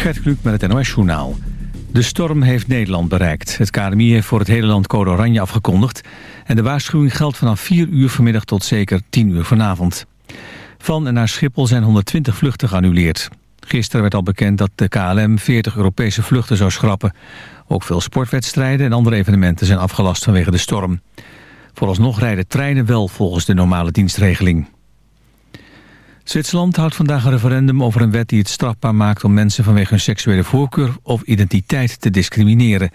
Gert Kluk met het NOS Journaal. De storm heeft Nederland bereikt. Het KNMI heeft voor het hele land code oranje afgekondigd... en de waarschuwing geldt vanaf 4 uur vanmiddag tot zeker 10 uur vanavond. Van en naar Schiphol zijn 120 vluchten geannuleerd. Gisteren werd al bekend dat de KLM 40 Europese vluchten zou schrappen. Ook veel sportwedstrijden en andere evenementen zijn afgelast vanwege de storm. Vooralsnog rijden treinen wel volgens de normale dienstregeling. Zwitserland houdt vandaag een referendum over een wet die het strafbaar maakt om mensen vanwege hun seksuele voorkeur of identiteit te discrimineren.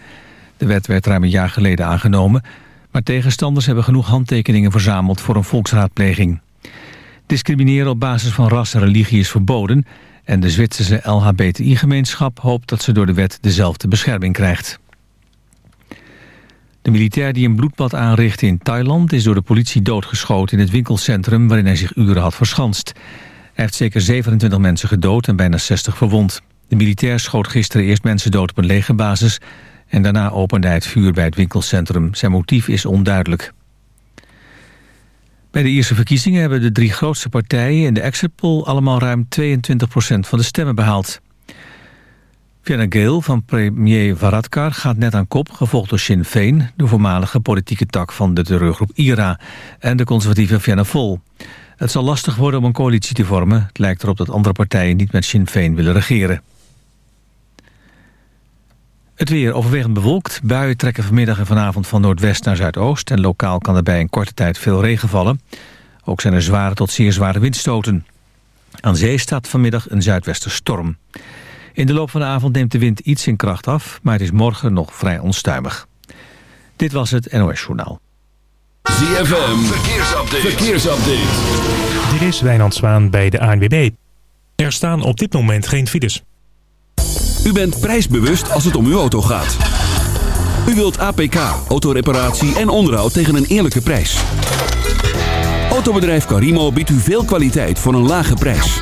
De wet werd ruim een jaar geleden aangenomen, maar tegenstanders hebben genoeg handtekeningen verzameld voor een volksraadpleging. Discrimineren op basis van ras en religie is verboden en de Zwitserse LHBTI-gemeenschap hoopt dat ze door de wet dezelfde bescherming krijgt. De militair die een bloedbad aanrichtte in Thailand... is door de politie doodgeschoten in het winkelcentrum... waarin hij zich uren had verschanst. Hij heeft zeker 27 mensen gedood en bijna 60 verwond. De militair schoot gisteren eerst mensen dood op een legerbasis... en daarna opende hij het vuur bij het winkelcentrum. Zijn motief is onduidelijk. Bij de Ierse verkiezingen hebben de drie grootste partijen... in de exit poll allemaal ruim 22% van de stemmen behaald. Fianna Gael van premier Varadkar gaat net aan kop... gevolgd door Sinn Féin, de voormalige politieke tak van de terreurgroep IRA... en de conservatieve Fianna Fáil. Het zal lastig worden om een coalitie te vormen. Het lijkt erop dat andere partijen niet met Sinn Féin willen regeren. Het weer overwegend bewolkt. Buien trekken vanmiddag en vanavond van noordwest naar zuidoost... en lokaal kan er bij een korte tijd veel regen vallen. Ook zijn er zware tot zeer zware windstoten. Aan zee staat vanmiddag een zuidwesterstorm. In de loop van de avond neemt de wind iets in kracht af... maar het is morgen nog vrij onstuimig. Dit was het NOS Journaal. ZFM, verkeersupdate. verkeersupdate. Dit is Wijnand Zwaan bij de ANWB. Er staan op dit moment geen files. U bent prijsbewust als het om uw auto gaat. U wilt APK, autoreparatie en onderhoud tegen een eerlijke prijs. Autobedrijf Carimo biedt u veel kwaliteit voor een lage prijs.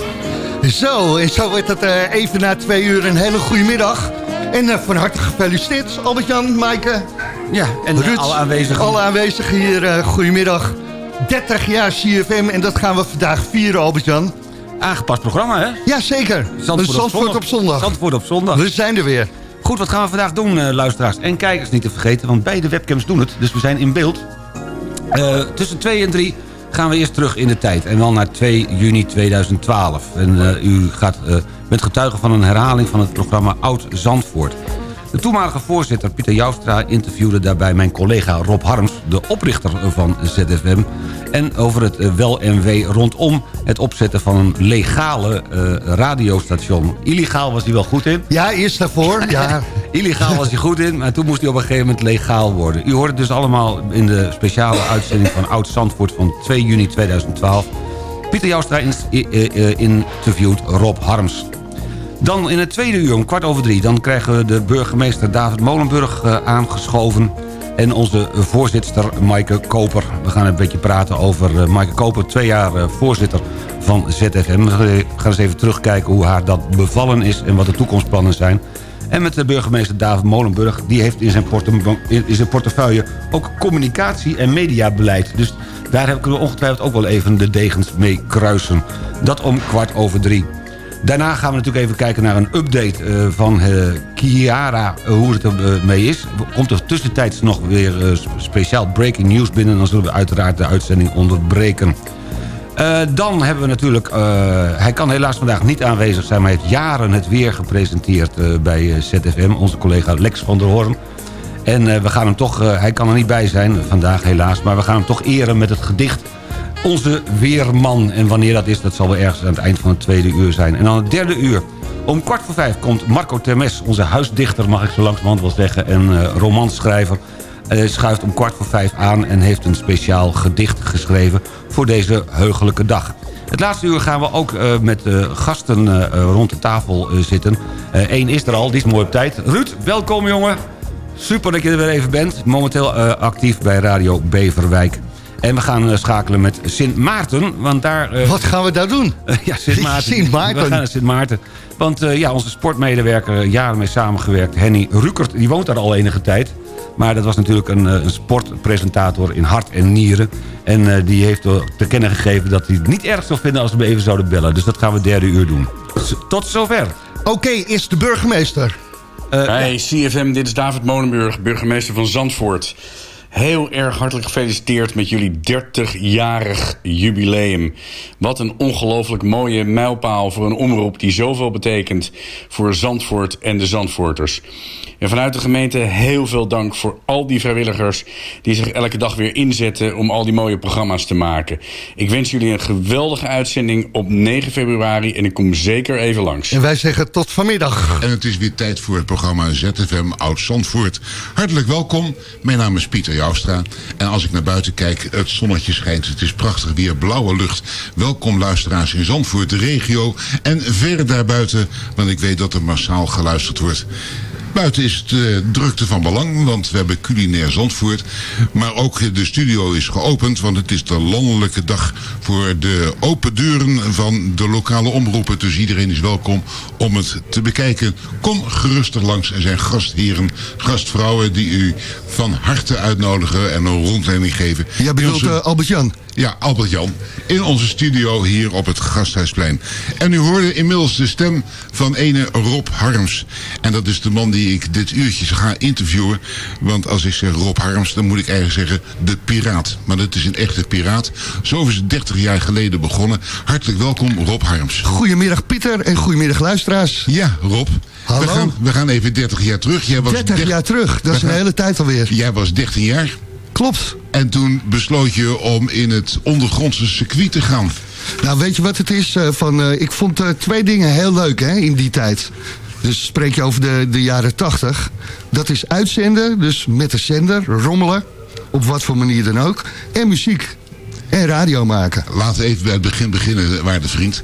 Zo, en zo wordt het uh, even na twee uur een hele goede middag. En uh, van harte gefeliciteerd, Albert-Jan, Maaike. Ja, en Ruud, alle aanwezigen. Alle aanwezigen hier, uh, goedemiddag. 30 jaar CFM en dat gaan we vandaag vieren, Albert-Jan. Aangepast programma, hè? Jazeker. Zandvoort, Zandvoort op, zondag. Zandvoort op zondag. We zijn er weer. Goed, wat gaan we vandaag doen, luisteraars en kijkers niet te vergeten. Want beide webcams doen het, dus we zijn in beeld. tussen 2 en 3 gaan we eerst terug in de tijd. En wel naar 2 juni 2012. En uh, u gaat, bent getuige van een herhaling van het programma Oud Zandvoort. De toenmalige voorzitter Pieter Joustra interviewde daarbij mijn collega Rob Harms... de oprichter van ZFM... en over het wel en wee rondom het opzetten van een legale uh, radiostation. Illegaal was hij wel goed in. Ja, eerst daarvoor, ja. Illegaal was hij goed in, maar toen moest hij op een gegeven moment legaal worden. U hoort het dus allemaal in de speciale uitzending van Oud Zandvoort van 2 juni 2012... Pieter Joustra interviewt Rob Harms. Dan in het tweede uur, om kwart over drie... dan krijgen we de burgemeester David Molenburg uh, aangeschoven... en onze voorzitter Maaike Koper. We gaan een beetje praten over uh, Maaike Koper... twee jaar uh, voorzitter van ZFM. We gaan eens even terugkijken hoe haar dat bevallen is... en wat de toekomstplannen zijn. En met de burgemeester David Molenburg... die heeft in zijn, in zijn portefeuille ook communicatie- en mediabeleid. Dus daar kunnen we ongetwijfeld ook wel even de degens mee kruisen. Dat om kwart over drie. Daarna gaan we natuurlijk even kijken naar een update uh, van uh, Kiara, uh, hoe het ermee is. Komt er tussentijds nog weer speciaal breaking news binnen... dan zullen we uiteraard de uitzending onderbreken. dan hebben we natuurlijk... hij kan helaas vandaag niet aanwezig zijn... maar hij heeft jaren het weer gepresenteerd bij ZFM. Onze collega Lex van der Hoorn. En we gaan hem toch... hij kan er niet bij zijn vandaag helaas... maar we gaan hem toch eren met het gedicht onze Weerman. En wanneer dat is, dat zal wel ergens aan het eind van het tweede uur zijn. En dan het derde uur. Om kwart voor vijf komt Marco Termes, onze huisdichter... mag ik zo langzamerhand wel zeggen, en uh, romanschrijver... Schuift om kwart voor vijf aan en heeft een speciaal gedicht geschreven... voor deze heugelijke dag. Het laatste uur gaan we ook uh, met uh, gasten rond de tafel zitten. Eén is er al, die is mooi op tijd. Ruud, welkom jongen. Super dat je er weer even bent. Momenteel actief bij Radio Beverwijk. En we gaan schakelen met Sint Maarten, want daar... Uh, Wat gaan we daar doen? ja, Sint Maarten. Sint Maarten. We gaan naar Sint Maarten. Want uh, ja, onze sportmedewerker, jaren mee samengewerkt, Henny Rukert, die woont daar al enige tijd. Maar dat was natuurlijk een, een sportpresentator in hart en nieren. En uh, die heeft te kennen gegeven dat hij het niet erg zou vinden als we even zouden bellen. Dus dat gaan we derde uur doen. Tot zover. Oké, okay, is de burgemeester. Hey, CFM, dit is David Molenburg, burgemeester van Zandvoort. Heel erg hartelijk gefeliciteerd met jullie 30-jarig jubileum. Wat een ongelooflijk mooie mijlpaal voor een omroep die zoveel betekent voor Zandvoort en de Zandvoorters. En vanuit de gemeente heel veel dank voor al die vrijwilligers die zich elke dag weer inzetten om al die mooie programma's te maken. Ik wens jullie een geweldige uitzending op 9 februari en ik kom zeker even langs. En wij zeggen tot vanmiddag. En het is weer tijd voor het programma ZFM Oud Zandvoort. Hartelijk welkom. Mijn naam is Pieter En als ik naar buiten kijk, het zonnetje schijnt. Het is prachtig weer, blauwe lucht. Welkom luisteraars in Zandvoort, de regio en ver daarbuiten. Want ik weet dat er massaal geluisterd wordt. Buiten is de uh, drukte van belang, want we hebben culinair Zandvoort. Maar ook de studio is geopend, want het is de landelijke dag voor de open deuren van de lokale omroepen. Dus iedereen is welkom om het te bekijken. Kom gerustig langs. Er zijn gastheren, gastvrouwen die u van harte uitnodigen en een rondleiding geven. Ja, bedoelt uh, Albert-Jan? Ja, Albert-Jan. In onze studio hier op het Gasthuisplein. En u hoorde inmiddels de stem van ene Rob Harms. En dat is de man die ik dit uurtje ga interviewen. Want als ik zeg Rob Harms, dan moet ik eigenlijk zeggen de piraat. Maar dat is een echte piraat. Zo is het 30 jaar geleden begonnen. Hartelijk welkom Rob Harms. Goedemiddag Pieter en goedemiddag luisteraars. Ja, Rob. Hallo. We gaan, we gaan even 30 jaar terug. Jij was 30 jaar terug, dat is een hele tijd alweer. Jij was 13 jaar. Klopt. En toen besloot je om in het ondergrondse circuit te gaan. Nou, weet je wat het is? Uh, van, uh, ik vond uh, twee dingen heel leuk hè, in die tijd. Dus spreek je over de, de jaren 80. Dat is uitzenden, dus met de zender, rommelen. Op wat voor manier dan ook. En muziek. En radio maken. Laten we even bij het begin beginnen, waarde vriend.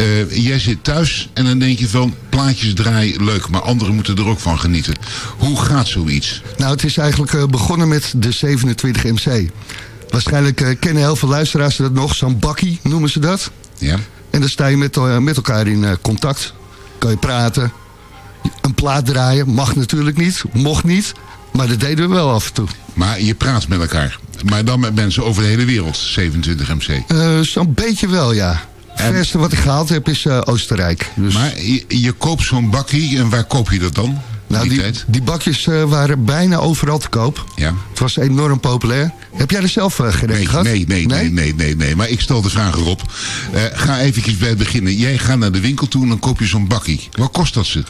Uh, jij zit thuis en dan denk je van... plaatjes draaien, leuk, maar anderen moeten er ook van genieten. Hoe gaat zoiets? Nou, het is eigenlijk uh, begonnen met de 27 MC. Waarschijnlijk uh, kennen heel veel luisteraars dat nog. Zo'n bakkie noemen ze dat. Ja. En dan sta je met, met elkaar in contact. Kan je praten. Een plaat draaien. Mag natuurlijk niet. Mocht niet. Maar dat deden we wel af en toe. Maar je praat met elkaar. Maar dan met mensen over de hele wereld, 27 MC. Uh, Zo'n beetje wel, ja. Het en... verste wat ik gehaald heb is uh, Oostenrijk. Dus... Maar je, je koopt zo'n bakkie en waar koop je dat dan? Nou, die, die, die, bakjes uh, waren bijna overal te koop. Ja. Het was enorm populair. Heb jij er zelf uh, nee, gehad? Nee nee, nee, nee, nee, nee, Maar ik stel de vraag erop. Uh, ga eventjes bij het beginnen. Jij gaat naar de winkel toe en dan koop je zo'n bakkie. Wat kost dat ze?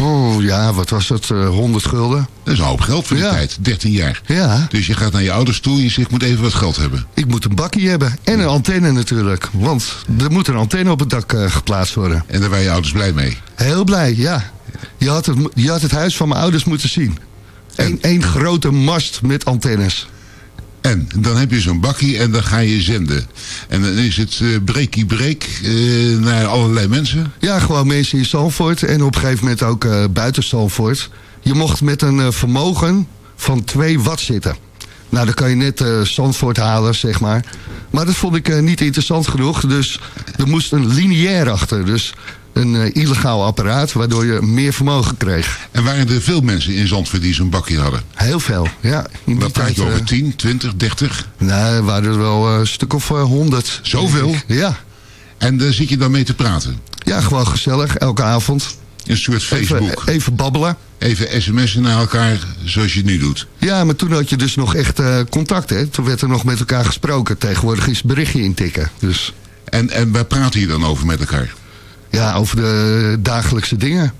Oh, ja, wat was het? 100 gulden. Dat is een hoop geld voor die tijd, 13 jaar. Ja. Dus je gaat naar je ouders toe en je zegt, ik moet even wat geld hebben. Ik moet een bakkie hebben en een antenne natuurlijk. Want er moet een antenne op het dak geplaatst worden. En daar waren je ouders blij mee? Heel blij, ja. Je had het, je had het huis van mijn ouders moeten zien. Eén grote mast met antennes. En dan heb je zo'n bakkie en dan ga je zenden. En dan is het uh, breakie break uh, naar allerlei mensen? Ja, gewoon mensen in Zalvoort en op een gegeven moment ook uh, buiten Zalvoort. Je mocht met een vermogen van 2 watt zitten. Nou, dan kan je net uh, halen, zeg maar. Maar dat vond ik niet interessant genoeg. Dus er moest een lineair achter. Dus een uh, illegaal apparaat, waardoor je meer vermogen kreeg. En waren er veel mensen in Zandvoort die zo'n bakje hadden? Heel veel, ja. Wat praat je over 10, 20, 30? Nou, er waren er wel een stuk of uh, 100. Zoveel? Ja. En daar zit je dan mee te praten? Ja, gewoon gezellig, elke avond. Een soort Facebook? Even, even babbelen. Even sms'en naar elkaar, zoals je het nu doet? Ja, maar toen had je dus nog echt uh, contact, hè. Toen werd er nog met elkaar gesproken. Tegenwoordig is berichtje intikken, dus... En, en waar praten je dan over met elkaar? Ja, over de dagelijkse dingen.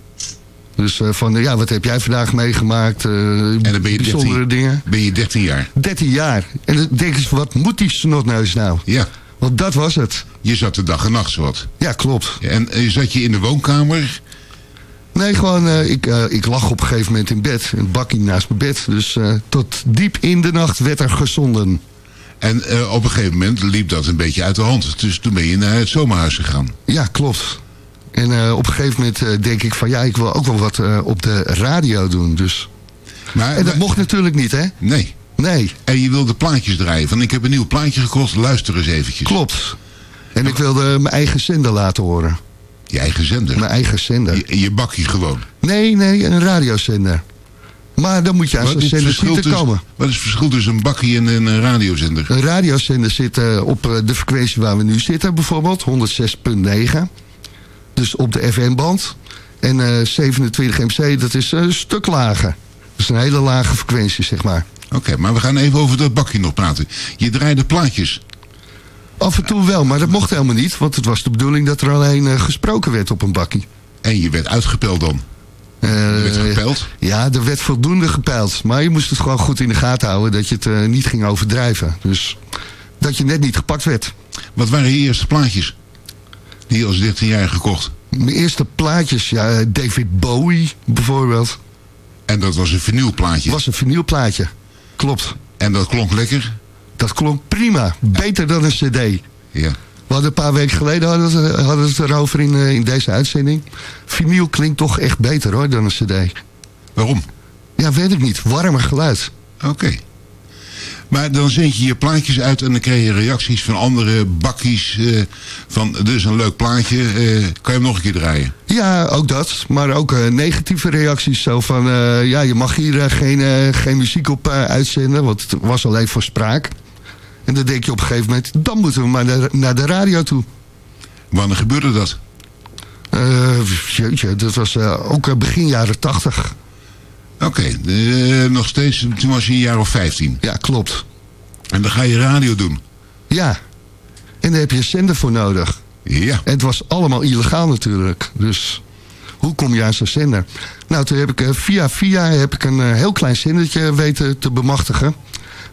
Dus uh, van, ja, wat heb jij vandaag meegemaakt? Uh, en dan ben je bijzondere 13, dingen. Ben je 13 jaar? 13 jaar. En dan denk je, wat moet die snotneus nou? Ja. Want dat was het. Je zat de dag en nacht zowat. Ja, klopt. En uh, zat je in de woonkamer? Nee, gewoon, ik, ik lag op een gegeven moment in bed. Een bakkie naast mijn bed. Dus tot diep in de nacht werd er gezonden. En op een gegeven moment liep dat een beetje uit de hand. Dus toen ben je naar het zomerhuis gegaan. Ja, klopt. En uh, op een gegeven moment uh, denk ik van ja, ik wil ook wel wat op de radio doen. Dus. Maar, en dat mocht natuurlijk niet, hè? Nee. Nee. En je wilde plaatjes draaien. Van ik heb een nieuw plaatje gekocht, luister eens eventjes. Klopt. En ik wilde mijn eigen zender laten horen. Je eigen zender? Mijn eigen zender. Je, je bakje gewoon? Nee, nee, een radiozender. Maar dan moet je aan zo'n zender zien te komen. Wat is het verschil tussen een bakkie en een radiozender? Een radiozender zit op de frequentie waar we nu zitten bijvoorbeeld, 106.9. Dus op de FM-band. En uh, 27 MC, dat is een stuk lager. Dat is een hele lage frequentie, zeg maar. Oké, okay, maar we gaan even over dat bakje nog praten. Je draaide plaatjes. Af en toe wel, maar dat mocht helemaal niet. Want het was de bedoeling dat er alleen uh, gesproken werd op een bakkie. En je werd uitgepeld dan? Uh, werd gepeild? Ja, er werd voldoende gepeild. Maar je moest het gewoon goed in de gaten houden dat je het uh, niet ging overdrijven. Dus dat je net niet gepakt werd. Wat waren je eerste plaatjes? Die als 13 jaar gekocht? Mijn eerste plaatjes, ja, David Bowie bijvoorbeeld. En dat was een vinylplaatje? was een vinylplaatje, klopt. En dat klonk lekker? Dat klonk prima, beter dan een cd. Ja. We hadden een paar weken geleden hadden we, hadden het erover in, uh, in deze uitzending. Vinyl klinkt toch echt beter hoor dan een cd. Waarom? Ja, weet ik niet. Warmer geluid. Oké. Okay. Maar dan zend je je plaatjes uit en dan krijg je reacties van andere bakkies. Uh, van, dus een leuk plaatje, uh, kan je hem nog een keer draaien? Ja, ook dat. Maar ook uh, negatieve reacties. Zo van, ja, je mag hier geen, geen muziek op uitzenden. Want het was alleen voor spraak. En dan denk je op een gegeven moment, dan moeten we maar naar, naar de radio toe. Wanneer gebeurde dat? Jeetje, dat was ook begin jaren tachtig. Oké, okay, uh, nog steeds, toen was je een jaar of 15. Ja, klopt. En dan ga je radio doen? Ja, en daar heb je een zender voor nodig. Ja. En het was allemaal illegaal natuurlijk, dus hoe kom je aan zo'n zender? Nou, toen heb ik via via heb ik een heel klein zendertje weten te bemachtigen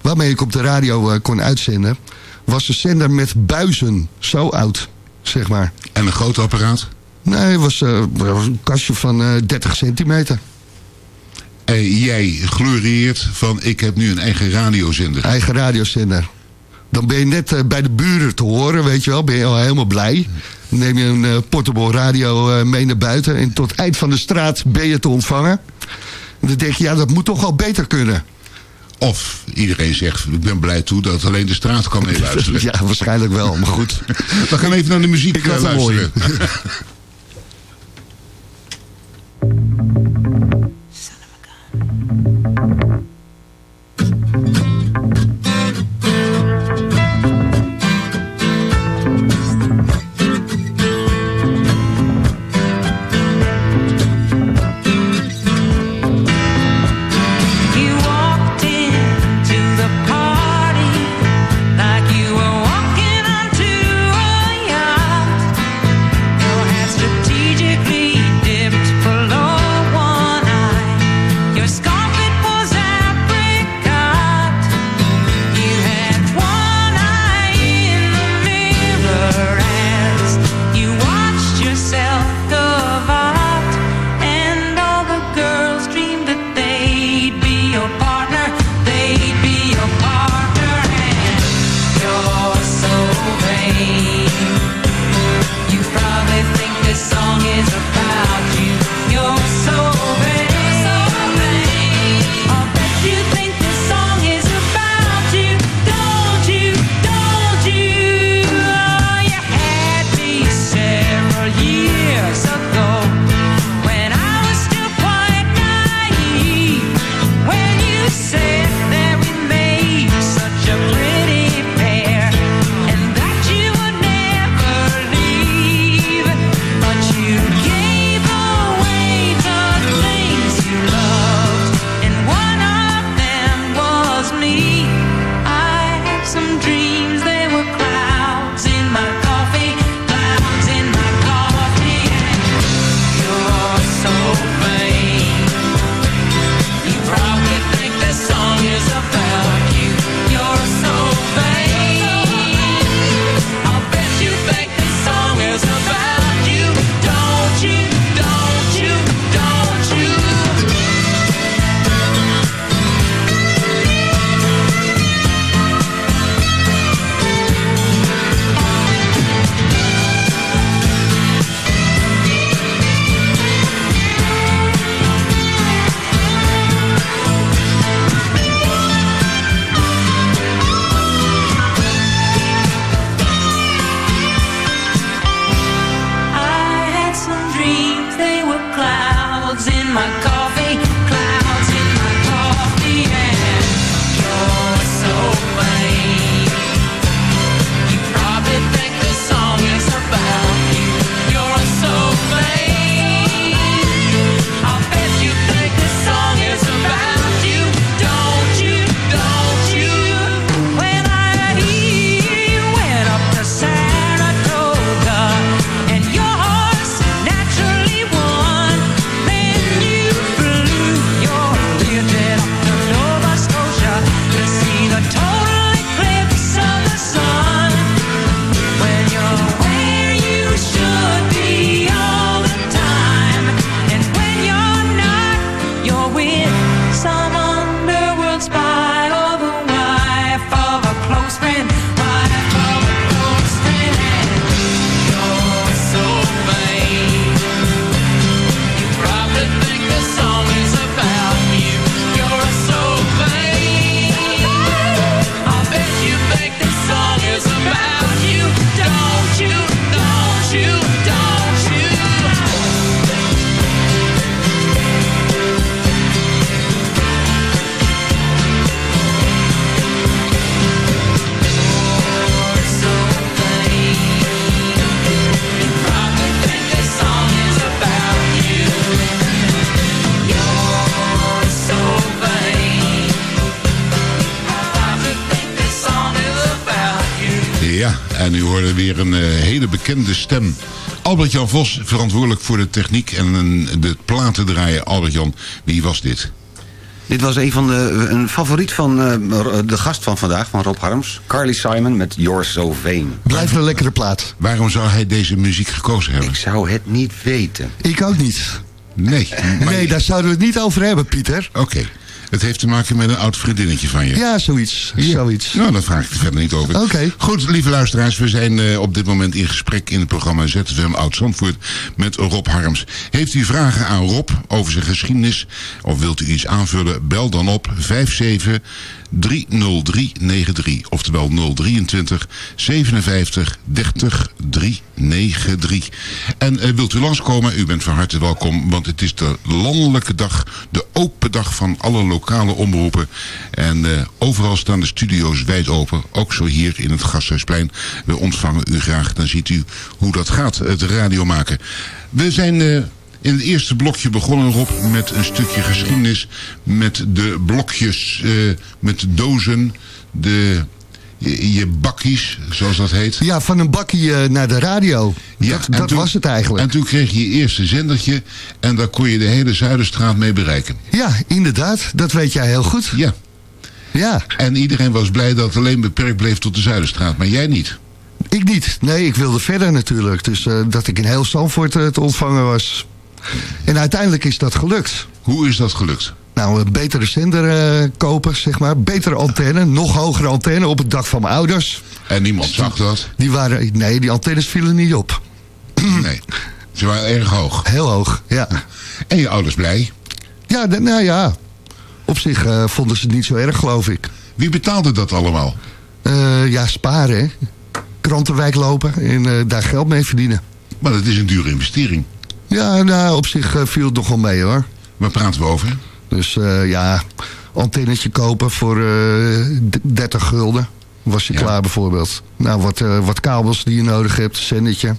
waarmee ik op de radio kon uitzenden... was een zender met buizen. Zo oud, zeg maar. En een groot apparaat? Nee, het was, uh, was een kastje van uh, 30 centimeter. En jij glorieert van ik heb nu een eigen radiozender. Eigen radiozender. Dan ben je net uh, bij de buren te horen, weet je wel. Ben je al helemaal blij. Dan neem je een uh, portable radio uh, mee naar buiten. En tot eind van de straat ben je te ontvangen. En dan denk je, ja, dat moet toch wel beter kunnen. Of iedereen zegt, ik ben blij toe dat alleen de straat kan meeluisteren. ja, waarschijnlijk wel, maar goed. We gaan even naar de muziek ik luisteren. bekende stem. Albert-Jan Vos, verantwoordelijk voor de techniek en de platen draaien. Albert-Jan, wie was dit? Dit was een van de een favoriet van uh, de gast van vandaag, van Rob Harms. Carly Simon met You're So Vain. Blijf een lekkere plaat. Waarom zou hij deze muziek gekozen hebben? Ik zou het niet weten. Ik ook niet. Nee. Nee, daar zouden we het niet over hebben, Pieter. Oké. Het heeft te maken met een oud vriendinnetje van je. Ja, zoiets. zoiets. Nou, daar vraag ik er verder niet over. Oké. Goed, lieve luisteraars. We zijn uh, op dit moment in gesprek in het programma ZFM Oud-Zandvoort met Rob Harms. Heeft u vragen aan Rob over zijn geschiedenis of wilt u iets aanvullen? Bel dan op 57 30393. Oftewel 023 57 30 393. En uh, wilt u langskomen? U bent van harte welkom, want het is de landelijke dag, de open dag van alle lokale omroepen. En uh, overal staan de studio's wijd open, ook zo hier in het Gasthuisplein. We ontvangen u graag, dan ziet u hoe dat gaat, het radio maken. We zijn... Uh, in het eerste blokje begonnen Rob met een stukje geschiedenis. Met de blokjes, uh, met de dozen, de, je, je, bakkies, zoals dat heet. Ja, van een bakkie uh, naar de radio. Ja, dat, dat was het eigenlijk. En toen kreeg je je eerste zendertje en daar kon je de hele Zuiderstraat mee bereiken. Ja, inderdaad. Dat weet jij heel goed. Ja. Ja. En iedereen was blij dat het alleen beperkt bleef tot de Zuiderstraat, maar jij niet. Ik niet. Nee, ik wilde verder natuurlijk. Dus uh, dat ik in heel Zandvoort uh, te ontvangen was. En uiteindelijk is dat gelukt. Hoe is dat gelukt? Nou, een betere zender uh, kopen, zeg maar. Betere antenne, nog hogere antenne op het dak van mijn ouders. En niemand zag dat? Die waren, nee, die antennes vielen niet op. Nee, ze waren erg hoog. Heel hoog, ja. En je ouders blij? Ja, nou ja. Op zich uh, vonden ze het niet zo erg, geloof ik. Wie betaalde dat allemaal? Uh, ja, sparen, hè. Krantenwijk lopen en daar geld mee verdienen. Maar dat is een dure investering. Ja, nou, op zich uh, viel het nog wel mee hoor. Waar praten we over? Dus uh, ja, antennetje kopen voor uh, 30 gulden. Was je ja. klaar bijvoorbeeld. Nou, wat, wat kabels die je nodig hebt, zendetje.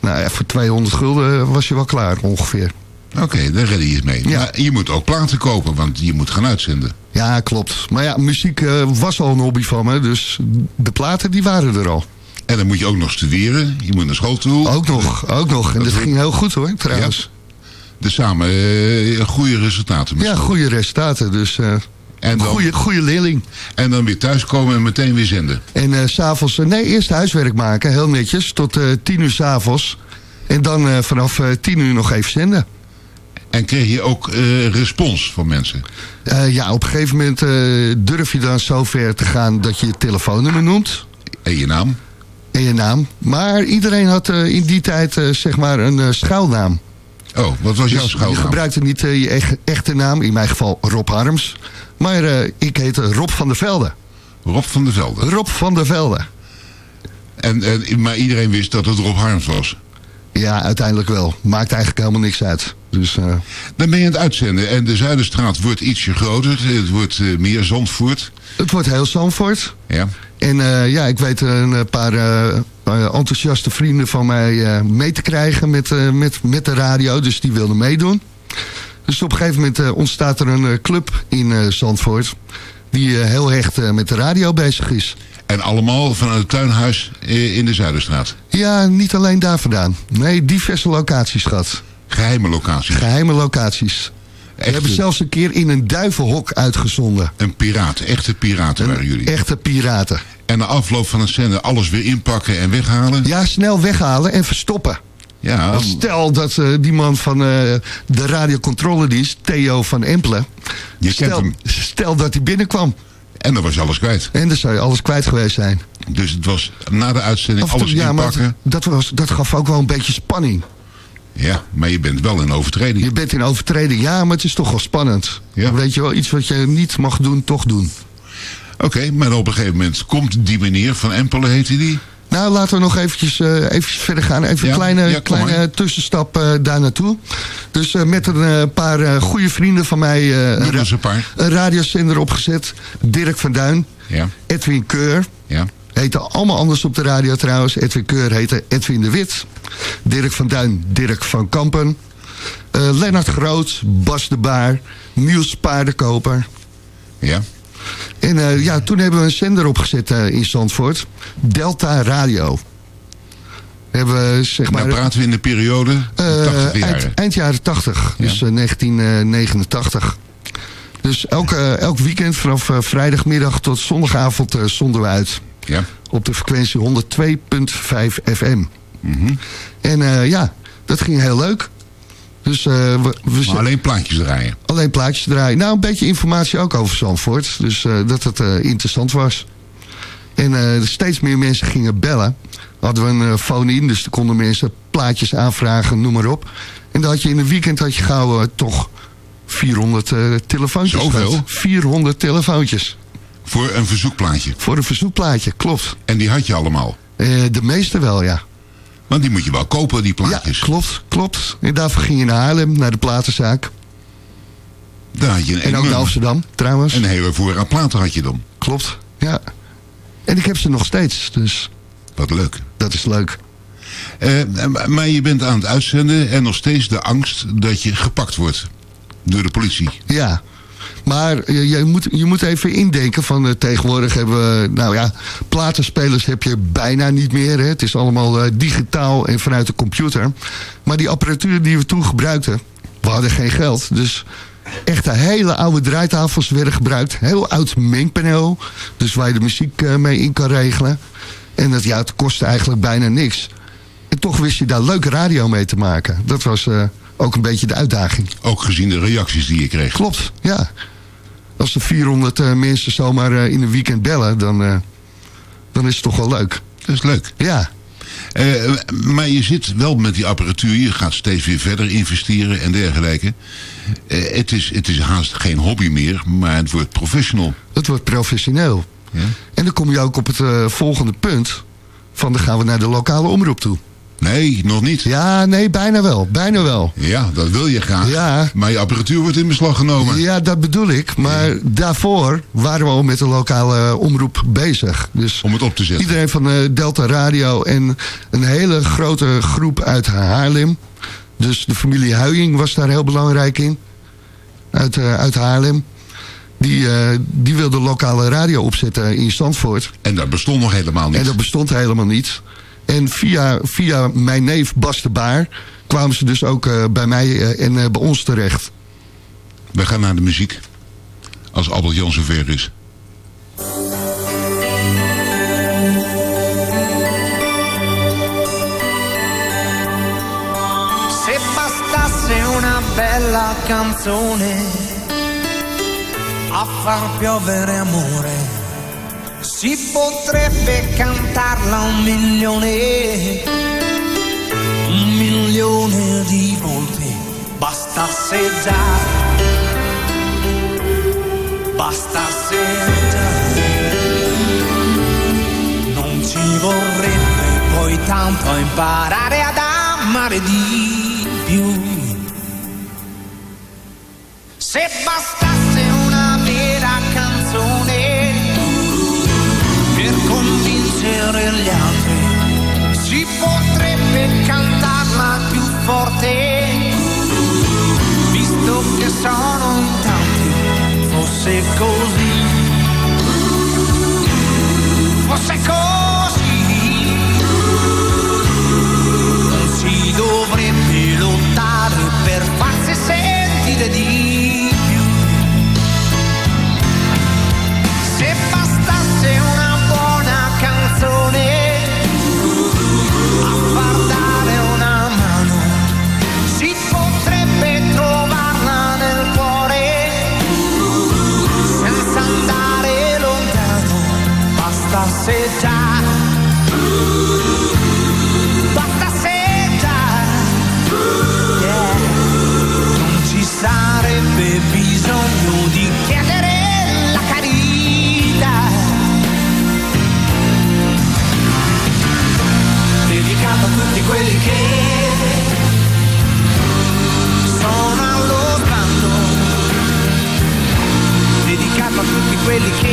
Nou ja, voor 200 gulden was je wel klaar ongeveer. Oké, okay, daar redde je het mee. Ja. Maar je moet ook platen kopen, want je moet gaan uitzenden. Ja, klopt. Maar ja, muziek was al een hobby van me. Dus de platen die waren er al. En dan moet je ook nog studeren. Je moet naar school toe. Ook nog, ook nog. En dat, dat ging heel goed hoor, trouwens. Ja. Dus samen uh, goede resultaten. Ja, goede resultaten. Dus uh, en dan, goede, goede leerling. En dan weer thuiskomen en meteen weer zenden. En uh, s'avonds, nee, eerst huiswerk maken, heel netjes. Tot tien uur s'avonds. En dan vanaf tien uur nog even zenden. En kreeg je ook respons van mensen? ja, op een gegeven moment durf je dan zover te gaan dat je je telefoonnummer noemt. En je naam? En je naam. Maar iedereen had uh, in die tijd uh, zeg maar een uh, schuilnaam. Oh, wat was jouw dus schuilnaam? Je gebruikte niet je echt, echte naam, in mijn geval Rob Harms. Maar ik heette Rob van der Velde. Rob van der Velde? Rob van der Velde. En, maar iedereen wist dat het Rob Harms was? Ja, uiteindelijk wel. Maakt eigenlijk helemaal niks uit. Dus, uh... Dan ben je aan het uitzenden en de Zuiderstraat wordt ietsje groter. Het wordt uh, meer Zandvoort. Het wordt heel Zandvoort. Ja. En uh, ja, ik weet een paar enthousiaste vrienden van mij mee te krijgen met, met, met de radio. Dus die wilden meedoen. Dus op een gegeven moment ontstaat er een club in Zandvoort. Die heel hecht met de radio bezig is. En allemaal vanuit het tuinhuis in de Zuiderstraat? Ja, niet alleen daar vandaan. Nee, diverse locaties gehad. Geheime locaties? Geheime locaties. We hebben zelfs een keer in een duivenhok uitgezonden. Een piraat, echte piraten waren jullie? Echte piraten. En na afloop van het zender alles weer inpakken en weghalen? Ja, snel weghalen en verstoppen. Ja. Stel dat uh, die man van uh, de radiocontroledienst, Theo van Empelen... Je stel, kent hem. Stel dat hij binnenkwam. En dan was je alles kwijt. En dan zou je alles kwijt geweest zijn. Dus het was na de uitzending alles ja, inpakken? Maar dat, was, dat gaf ook wel een beetje spanning. Ja, maar je bent wel in overtreding. Je bent in overtreding, ja, maar het is toch wel spannend. Ja. Weet je wel, iets wat je niet mag doen, toch doen. Oké, okay, maar op een gegeven moment komt die meneer van Empelen, heet hij die? Nou, laten we nog eventjes, uh, eventjes verder gaan. Even ja, een kleine, ja, kleine tussenstap uh, daar naartoe. Dus uh, met een paar goede vrienden van mij... een, ra een, paar. een radiozender opgezet. Dirk van Duin. Ja. Edwin Keur. Ja. Heten allemaal anders op de radio trouwens. Edwin Keur heette Edwin de Wit. Dirk van Duin, Dirk van Kampen. Lennart Groot, Bas de Baar. Niels Paardenkoper. Ja. En uh, ja, toen hebben we een zender opgezet uh, in Zandvoort. Delta Radio. Hebben we, zeg maar... Nou praten we in de periode uh, eind, eind, jaren 80. Ja. Dus 1989. Dus elke, elk weekend vanaf vrijdagmiddag tot zondagavond zonden we uit. Ja. Op de frequentie 102.5 FM. Mm -hmm. En ja, dat ging heel leuk. Dus, uh, we, we maar alleen plaatjes draaien? Alleen plaatjes draaien. Nou, een beetje informatie ook over Zandvoort. Dus uh, dat het interessant was. En steeds meer mensen gingen bellen. Hadden we een phone-in, dus dan konden mensen plaatjes aanvragen, noem maar op. En dan had je in een weekend had je gauw toch 400 telefoontjes. Zoveel? Gehad. 400 telefoontjes. Voor een verzoekplaatje? Voor een verzoekplaatje, klopt. En die had je allemaal? de meeste wel, ja. Want die moet je wel kopen, die plaatjes. Ja, klopt, klopt. En daarvoor ging je naar Haarlem, naar de platenzaak. Daar had je een en ook naar Amsterdam, trouwens. Een hele voorraad platen had je dan. Klopt, ja. En ik heb ze nog steeds, dus... Wat leuk. Dat is leuk. Uh, maar je bent aan het uitzenden en nog steeds de angst dat je gepakt wordt door de politie. Ja, maar je, je, moet, je moet even indenken van uh, tegenwoordig hebben we, nou ja, platenspelers heb je bijna niet meer. Hè. Het is allemaal uh, digitaal en vanuit de computer. Maar die apparatuur die we toen gebruikten, we hadden geen geld. Dus echte hele oude draaitafels werden gebruikt. Heel oud mengpaneel, dus waar je de muziek uh, mee in kan regelen. En dat, ja, het kostte eigenlijk bijna niks. En toch wist je daar leuke radio mee te maken. Dat was ook een beetje de uitdaging. Ook gezien de reacties die je kreeg. Klopt, ja. Als er 400 uh, mensen zomaar uh, in een weekend bellen, dan, uh, dan is het toch wel leuk. Dat is leuk. Ja. maar je zit wel met die apparatuur, je gaat steeds weer verder investeren en dergelijke. het, is, het is haast geen hobby meer, maar het wordt professional. Het wordt professioneel. Ja. En dan kom je ook op het volgende punt, van dan gaan we naar de lokale omroep toe. Nee, nog niet. Ja, nee, bijna wel. Bijna wel. Ja, dat wil je graag. Ja. Maar je apparatuur wordt in beslag genomen. Ja, dat bedoel ik. Maar ja. daarvoor waren we al met de lokale omroep bezig. Dus Om het op te zetten. Iedereen van uh, Delta Radio en een hele grote groep uit Haarlem. Dus de familie Huying was daar heel belangrijk in. Uit, uh, uit Haarlem. Die, uh, die wilde lokale radio opzetten in Zandvoort. En dat bestond nog helemaal niet. En dat bestond helemaal niet. En via, via mijn neef Bas de Baar kwamen ze dus ook uh, bij mij uh, en uh, bij ons terecht. We gaan naar de muziek. Als Abel Jan zover is. Se bastasse una bella canzone a far piovere amore si potrebbe cantarla un milione, un milione di volte, bastasse già, bastasse già, non ci vorrebbe poi tanto imparare ad amare di più. Se bastasse convincere gli altri, si potrebbe cantarla più forte, visto che sono in tanti, fosse così, fosse così, non si dovrebbe lottare per farsi sentire di sarebbe bisogno di chiedere la carità. Dedicato a tutti quelli che sono allo sbando. Dedicato a tutti quelli che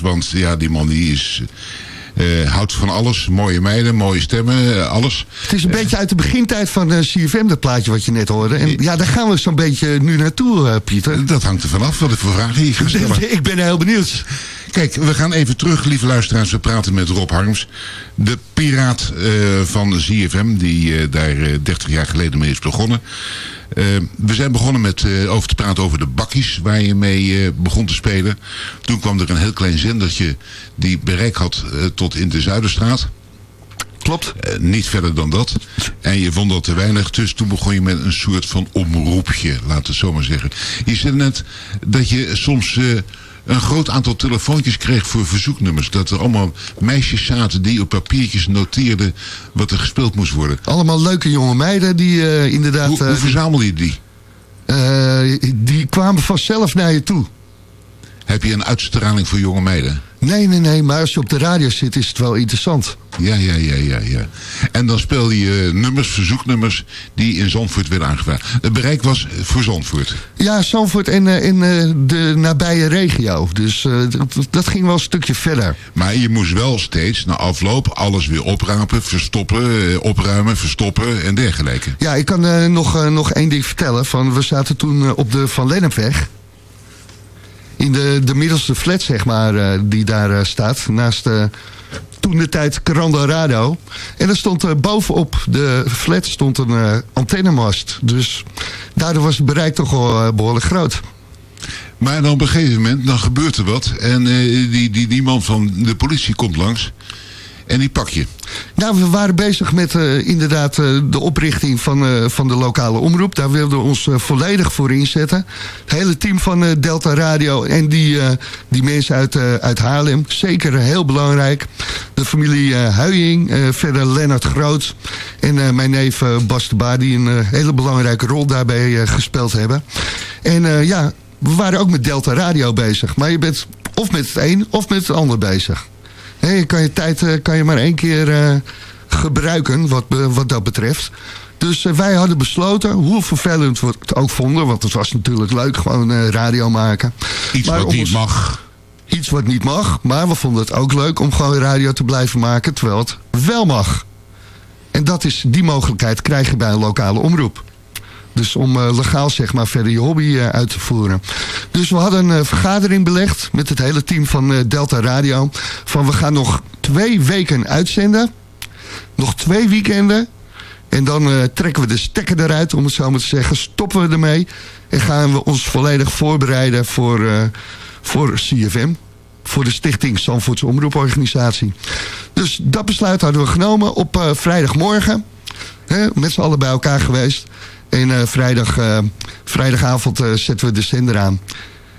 Harms, want ja, die man die is... eh, houdt van alles. Mooie meiden, mooie stemmen, eh, alles. Het is een beetje uit de begintijd van eh, CFM, dat plaatje wat je net hoorde. En ja, daar gaan we zo'n beetje nu naartoe, eh, Pieter. Dat hangt er vanaf wat ik voor vragen hier ga stellen. ik ben heel benieuwd. Kijk, we gaan even terug, lieve luisteraars. We praten met Rob Harms. De piraat eh, van ZFM, die eh, daar eh, 30 jaar geleden mee is begonnen. Eh, we zijn begonnen met eh, over te praten over de bakkies waar je mee eh, begon te spelen. Toen kwam er een heel klein zendertje die bereik had tot in de Zuiderstraat. Klopt. niet verder dan dat. En je vond dat te weinig. Dus toen begon je met een soort van omroepje, laten we het zo maar zeggen. Je zei net dat je soms een groot aantal telefoontjes kreeg voor verzoeknummers. Dat er allemaal meisjes zaten die op papiertjes noteerden wat er gespeeld moest worden. Allemaal leuke jonge meiden die eh, inderdaad... Hoe, hoe eh, verzamel je die? eh, die kwamen vanzelf naar je toe. Heb je een uitstraling voor jonge meiden? Nee, nee, nee, maar als je op de radio zit is het wel interessant. Ja, ja, ja, ja, ja. En dan speel je nummers, verzoeknummers die in Zandvoort werden aangevraagd. Het bereik was voor Zandvoort. Ja, Zandvoort en, eh, eh, de nabije regio. Dus eh, dat, ging wel een stukje verder. Maar je moest wel steeds na afloop alles weer oprapen, verstoppen, eh, opruimen, verstoppen en dergelijke. Ja, ik kan eh, nog, eh, nog één ding vertellen. Van, we zaten toen eh, op de Van Lennepweg. In de, de middelste flat, zeg maar, eh, die daar eh, staat. Naast eh, toen de tijd Radio. En er stond eh, bovenop de flat stond een antennemast. Dus daardoor was het bereik toch wel eh, behoorlijk groot. Maar dan op een gegeven moment, dan gebeurt er wat. En die, die, die man van de politie komt langs. En die pak je. Nou, we waren bezig met eh, inderdaad eh, de oprichting van, eh, van de lokale omroep. Daar wilden we ons volledig voor inzetten. Het hele team van Delta Radio en die, die mensen uit, uit Haarlem. Zeker heel belangrijk. De familie eh, verder Lennart Groot. En mijn neef Bas de Baar die een hele belangrijke rol daarbij gespeeld hebben. En ja, we waren ook met Delta Radio bezig. Maar je bent of met het een of met het ander bezig. Hé, je kan je tijd eh, kan je maar één keer eh, gebruiken wat, wat dat betreft. Dus wij hadden besloten, hoe vervelend we het ook vonden... want het was natuurlijk leuk, gewoon radio maken. Iets wat niet mag. Iets wat niet mag, maar we vonden het ook leuk om gewoon radio te blijven maken... terwijl het wel mag. En dat is, die mogelijkheid krijg je bij een lokale omroep. Dus om uh, legaal zeg maar verder je hobby uh, uit te voeren. Dus we hadden een uh, vergadering belegd met het hele team van Delta Radio. Van we gaan nog twee weken uitzenden. Nog twee weekenden. En dan trekken we de stekker eruit, om het zo maar te zeggen. Stoppen we ermee. En gaan we ons volledig voorbereiden voor, voor CFM. Voor de stichting Zandvoortse Omroeporganisatie. Dus dat besluit hadden we genomen op vrijdagmorgen. Hè, met z'n allen bij elkaar geweest. En uh, vrijdag, uh, vrijdagavond uh, zetten we de zender aan.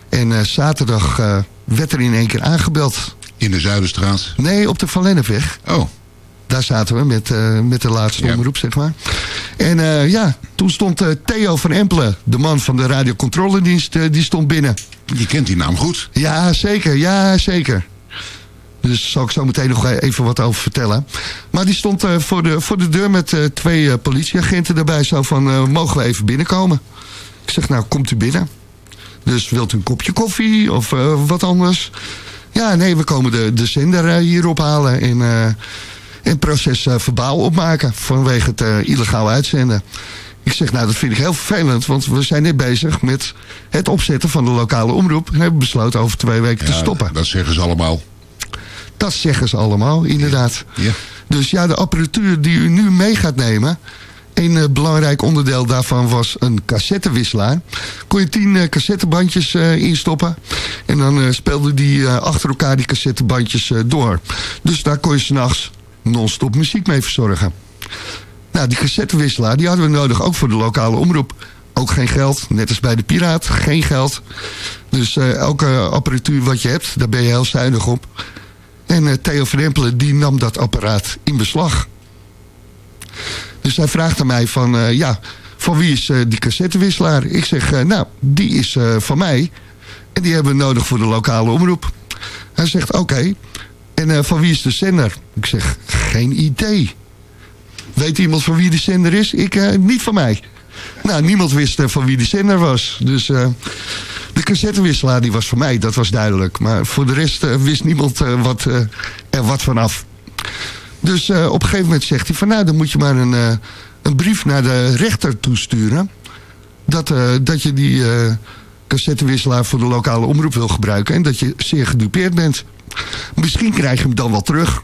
En zaterdag werd er in één keer aangebeld. In de Zuiderstraat? Nee, op de Van Lennepweg. Oh. Daar zaten we met, met de laatste ja. omroep, zeg maar. En ja, toen stond Theo van Empelen, de man van de radiocontroledienst, die stond binnen. Je kent die naam goed. Ja, zeker. Ja, zeker. Dus zal ik zo meteen nog even wat over vertellen. Maar die stond uh, voor, de, voor de deur met uh, twee uh, politieagenten erbij. Zo van, mogen we even binnenkomen? Ik zeg, nou, komt u binnen. Dus wilt u een kopje koffie of wat anders? Ja, nee, we komen de, de zender hier ophalen en, en proces verbaal opmaken vanwege het illegaal uitzenden. Ik zeg, nou, dat vind ik heel vervelend, want we zijn net bezig met het opzetten van de lokale omroep. En hebben besloten over twee weken ja, te stoppen. Dat zeggen ze allemaal. Dat zeggen ze allemaal, inderdaad. Ja. Dus ja, de apparatuur die u nu mee gaat nemen... Een uh, belangrijk onderdeel daarvan was een cassettewisselaar. Kon je tien uh, cassettebandjes uh, instoppen. En dan speelden die achter elkaar die cassettebandjes door. Dus daar kon je s'nachts non-stop muziek mee verzorgen. Nou, die cassettewisselaar die hadden we nodig ook voor de lokale omroep. Ook geen geld, net als bij de Piraat, geen geld. Dus elke apparatuur wat je hebt, daar ben je heel zuinig op. En uh, Theo van Empelen die nam dat apparaat in beslag. Dus hij vraagt aan mij van, uh, ja, van wie is uh, die cassettewisselaar? Ik zeg, nou, die is van mij. En die hebben we nodig voor de lokale omroep. Hij zegt, oké. En van wie is de zender? Ik zeg, geen idee. Weet iemand van wie de zender is? Ik, niet van mij. Nou, niemand wist van wie de zender was. Dus de cassettewisselaar die was voor mij, dat was duidelijk. Maar voor de rest uh, wist niemand wat, er wat vanaf. Dus op een gegeven moment zegt hij van... nou, dan moet je maar een, een brief naar de rechter toesturen... dat, dat je die cassettewisselaar voor de lokale omroep wil gebruiken... en dat je zeer gedupeerd bent. Misschien krijg je hem dan wel terug.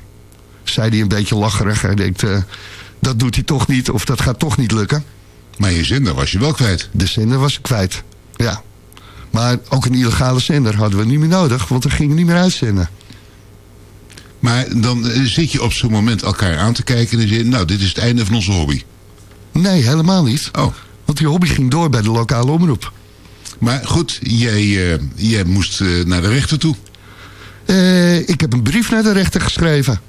Zei hij een beetje lacherig. Hij denkt, dat doet hij toch niet of dat gaat toch niet lukken. Maar je zender was je wel kwijt. De zender was ik kwijt, ja. Maar ook een illegale zender hadden we niet meer nodig, want we gingen niet meer uitzenden. Maar dan zit je op zo'n moment elkaar aan te kijken en je nou, dit is het einde van onze hobby. Nee, helemaal niet. Oh. Want die hobby ging door bij de lokale omroep. Maar goed, jij, uh, jij moest uh, naar de rechter toe. Uh, ik heb een brief naar de rechter geschreven.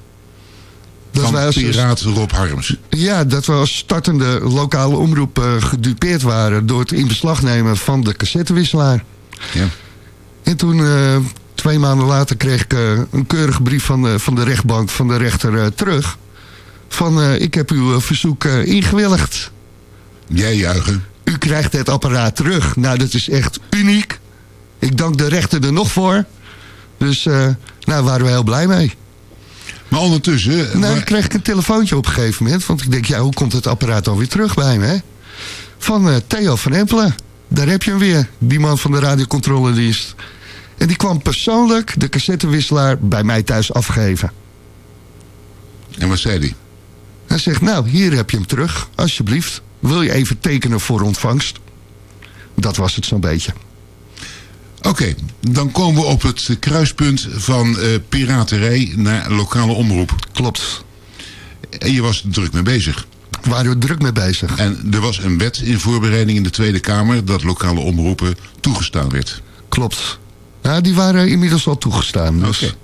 Dat wij als, piraat Rob Harms. Ja, dat we als startende lokale omroep gedupeerd waren... door het in beslag nemen van de cassettewisselaar. Ja. En toen, uh, twee maanden later, kreeg ik uh, een keurige brief van de, van de rechtbank, van de rechter terug. Van, ik heb uw verzoek ingewilligd. Jij juichen. U krijgt het apparaat terug. Nou, dat is echt uniek. Ik dank de rechter er nog voor. Dus, nou, waren we heel blij mee. Maar ondertussen... Nou, dan kreeg ik een telefoontje op een gegeven moment. Want ik denk, ja, hoe komt het apparaat alweer terug bij me? Van Theo van Empelen. Daar heb je hem weer, die man van de radiocontroledienst. En die kwam persoonlijk de cassettewisselaar bij mij thuis afgeven. En wat zei hij? Hij zegt, nou, hier heb je hem terug, alsjeblieft. Wil je even tekenen voor ontvangst? Dat was het zo'n beetje. Oké, okay, dan komen we op het kruispunt van uh, piraterij naar lokale omroep. Klopt. En je was druk mee bezig waren we druk mee bezig. En er was een wet in voorbereiding in de Tweede Kamer... dat lokale omroepen toegestaan werd. Klopt. Ja, die waren inmiddels al toegestaan. Dus okay.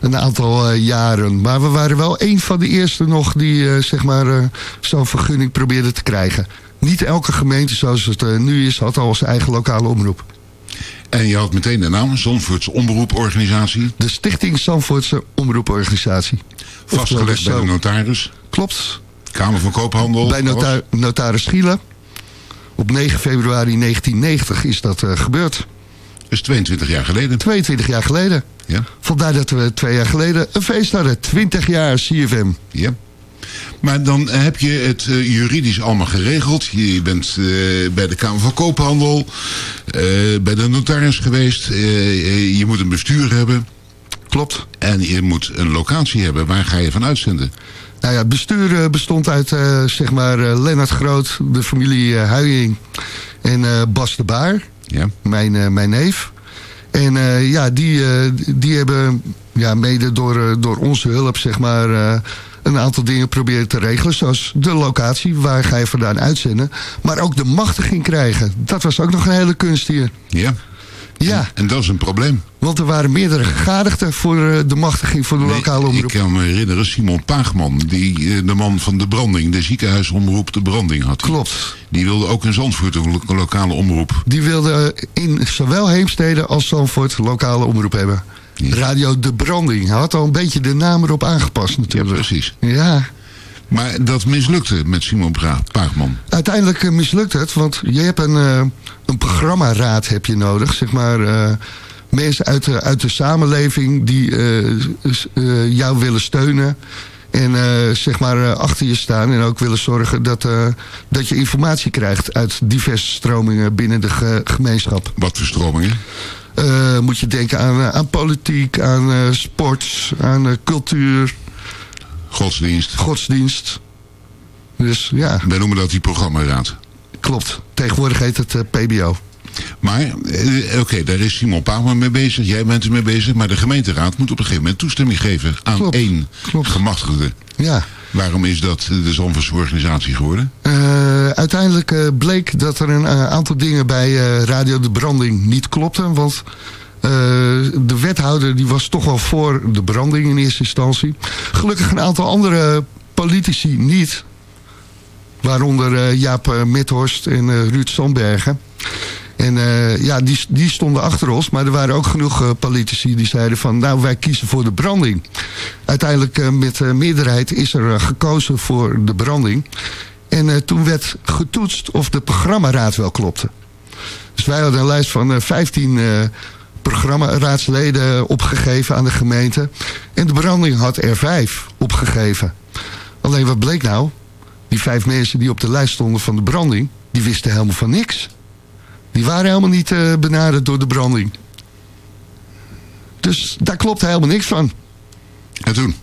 Een aantal uh, jaren. Maar we waren wel een van de eerste nog... die uh, zeg maar zo'n vergunning probeerden te krijgen. Niet elke gemeente zoals het nu is... had al zijn eigen lokale omroep. En je had meteen de naam, Zandvoortse Omroeporganisatie. De Stichting Zandvoortse Omroeporganisatie. Vastgelegd bij de notaris. Klopt. Kamer van Koophandel. Bij nota notaris Schielen. Op 9 februari 1990 is dat uh, gebeurd. Dat is 22 jaar geleden. 22 jaar geleden. Ja. Vandaar dat we twee jaar geleden een feest hadden. 20 jaar CFM. Ja. Maar dan heb je het uh, juridisch allemaal geregeld. Je bent uh, bij de Kamer van Koophandel, uh, bij de notaris geweest. je moet een bestuur hebben. Klopt. En je moet een locatie hebben. Waar ga je van uitzenden? Nou ja, het bestuur bestond uit zeg maar Lennart Groot, de familie Huying en Bas de Baar. Ja. Mijn, mijn neef. En ja, die, die hebben ja, mede door, door onze hulp zeg maar een aantal dingen proberen te regelen. Zoals de locatie, waar ga je vandaan uitzenden. Maar ook de machtiging krijgen. Dat was ook nog een hele kunst hier. Ja. Ja. En, en dat is een probleem. Want er waren meerdere gegadigden voor eh, de machtiging voor de nee, lokale omroep. Ik kan me herinneren, Simon Paagman, die, eh, de man van de branding, de ziekenhuisomroep De Branding had. Klopt. Die wilde ook in Zandvoort een lokale omroep. Die wilde in zowel Heemstede als Zandvoort lokale omroep hebben. Radio De Branding. Hij had al een beetje de naam erop aangepast natuurlijk. Ja, precies. Ja. Maar dat mislukte met Simon Paagman. Uiteindelijk uh, mislukt het, want je hebt een, uh, een programmaraad heb je nodig. Zeg maar uh, mensen uit de, uit de samenleving die jou willen steunen. En zeg maar achter je staan en ook willen zorgen dat, dat je informatie krijgt uit diverse stromingen binnen de ge gemeenschap. Wat voor stromingen? Uh, moet je denken aan, aan politiek, aan uh, sport, aan uh, cultuur. Godsdienst. Godsdienst. Dus ja. Wij noemen dat die programmaraad. Klopt. Tegenwoordig heet het PBO. Maar, oké, okay, daar is Simon Paarman mee bezig. Jij bent er mee bezig. Maar de gemeenteraad moet op een gegeven moment toestemming geven aan Klopt. één Klopt. gemachtigde. Ja. Waarom is dat de Zandvoortse geworden? Uh, uiteindelijk uh, bleek dat er een uh, aantal dingen bij Radio de Branding niet klopten. Want de wethouder die was toch wel voor de branding in eerste instantie. Gelukkig een aantal andere politici niet. Waaronder Jaap Methorst en Ruud Sandbergen. En uh, ja, die, die stonden achter ons. Maar er waren ook genoeg uh, politici die zeiden van... nou, wij kiezen voor de branding. Uiteindelijk uh, met meerderheid is er gekozen voor de branding. En toen werd getoetst of de programmaraad wel klopte. Dus wij hadden een lijst van 15 programmaraadsleden opgegeven aan de gemeente. En de branding had er vijf opgegeven. Alleen wat bleek nou? Die vijf mensen die op de lijst stonden van de branding... die wisten helemaal van niks. Die waren helemaal niet uh, benaderd door de branding. Dus daar klopt helemaal niks van. En toen?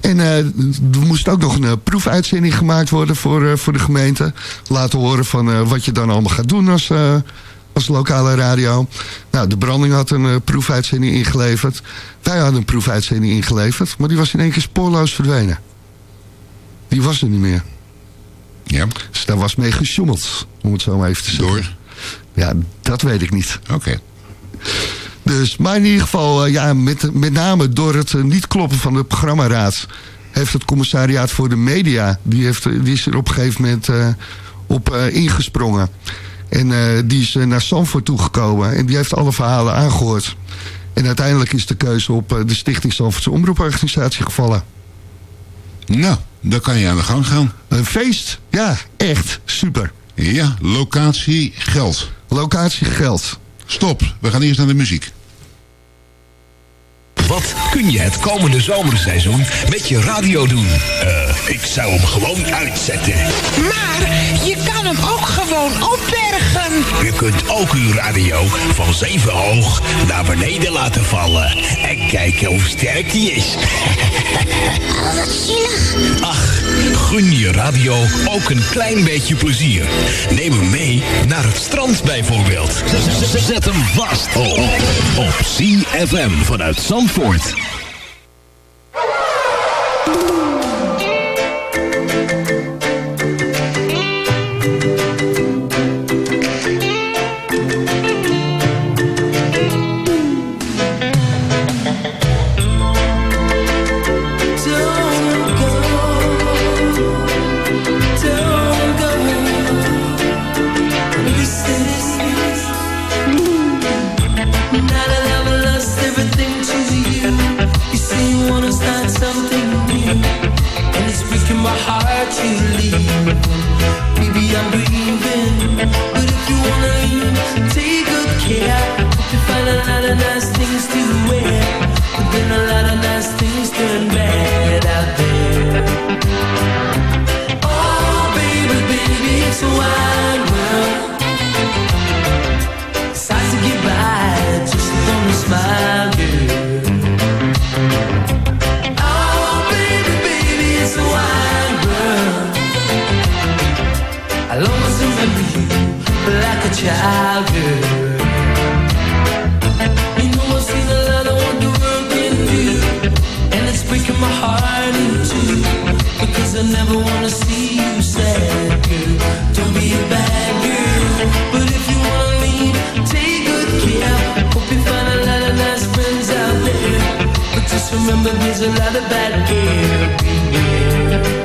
En uh, er moest ook nog een uh, proefuitzending gemaakt worden voor, voor de gemeente. Laten horen van wat je dan allemaal gaat doen als, als lokale radio. Nou, de branding had een proefuitzending ingeleverd. Wij hadden een proefuitzending ingeleverd. Maar die was in één keer spoorloos verdwenen. Die was er niet meer. Ja. Dus daar was mee gesjoemeld, om het zo maar even te zeggen. Door? Ja, dat weet ik niet. Oké. Okay. Dus, maar in ieder geval, uh, ja, met, met name door het uh, niet kloppen van de programmaraad... heeft het commissariaat voor de media... die, heeft, die is er op een gegeven moment uh, op ingesprongen. En die is naar Sanford toegekomen. En die heeft alle verhalen aangehoord. En uiteindelijk is de keuze op de Stichting Sanfordse Omroeporganisatie gevallen. Nou, dan kan je aan de gang gaan. Een feest, ja, echt, super. Ja, locatie, geld. Locatie, geld. Stop, we gaan eerst naar de muziek. Wat kun je het komende zomerseizoen met je radio doen? Uh, ik zou hem gewoon uitzetten. Maar je kan hem ook gewoon opbergen. U kunt ook uw radio van zeven hoog naar beneden laten vallen. En kijken hoe sterk die is. Ach, gun je radio ook een klein beetje plezier. Neem hem mee naar het strand bijvoorbeeld. Zet hem vast op, op CFM vanuit Zandvoort. but there's another bad girl. gig.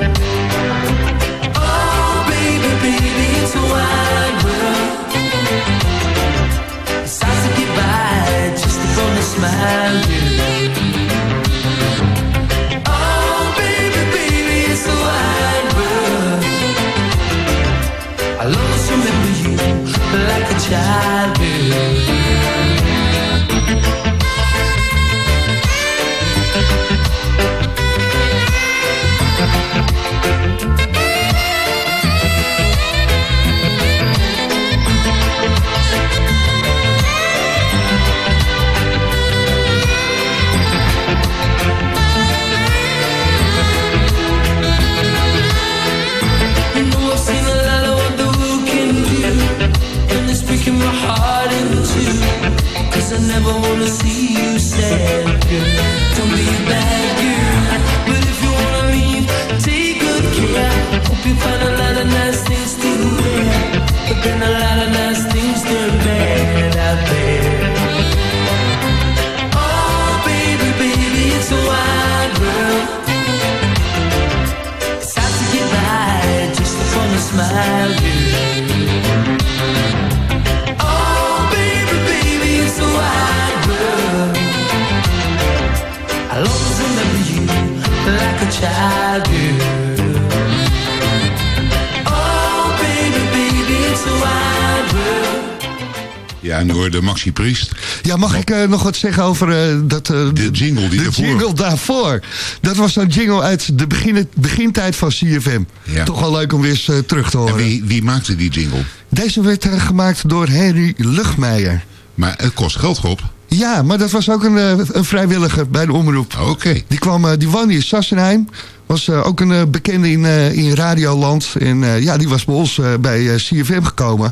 Nog wat zeggen over eh, dat... eh, De jingle die de daarvoor. jingle daarvoor. Dat was een jingle uit de begin, begintijd van CFM. Ja. Toch wel leuk om weer eens eh, terug te En horen. wie, wie maakte die jingle? Deze werd eh, gemaakt door Henry Luchtmeijer. Maar het kost geld, Rob. Ja, maar dat was ook een, eh, een vrijwilliger bij de omroep. Oké. Die, kwam, eh, die woonde in Sassenheim. Was eh, ook een eh, bekende in, eh, in Radioland. En eh, ja, die was bij ons eh, bij eh, CFM gekomen.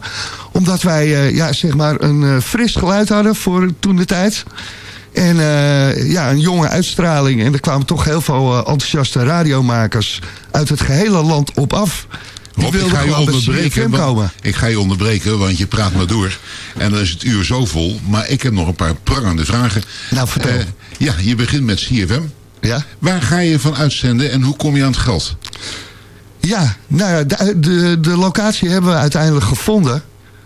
Omdat wij eh, ja, zeg maar een eh, fris geluid hadden voor toen de tijd. En eh, ja, een jonge uitstraling. En er kwamen toch heel veel enthousiaste radiomakers uit het gehele land op af. Rob, ik ga je onderbreken. Want- komen. Ik ga je onderbreken, want je praat maar door. En dan is het uur zo vol. Maar ik heb nog een paar prangende vragen. Nou, vertel. Ja, je begint met CFM. Ja? Waar ga je van uitzenden en hoe kom je aan het geld? Ja, nou ja, de, de, de locatie hebben we uiteindelijk gevonden.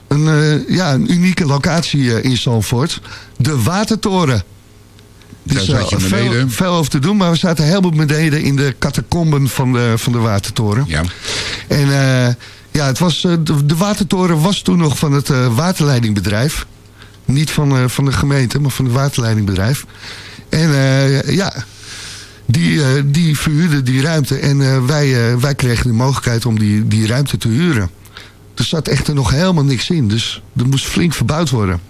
Een, eh, ja, een unieke locatie eh, in Zandvoort. De Watertoren. Daar Dus, zat je eh, beneden. veel, veel over te doen, maar we zaten helemaal beneden in de catacomben van de, van de Watertoren. Ja. En ja, het was, de, de Watertoren was toen nog van het waterleidingbedrijf. Niet van, van de gemeente, maar van het waterleidingbedrijf. En ja, die, die verhuurde die ruimte. En wij, wij kregen de mogelijkheid om die, die ruimte te huren. Er zat echter nog helemaal niks in. Dus er moest flink verbouwd worden.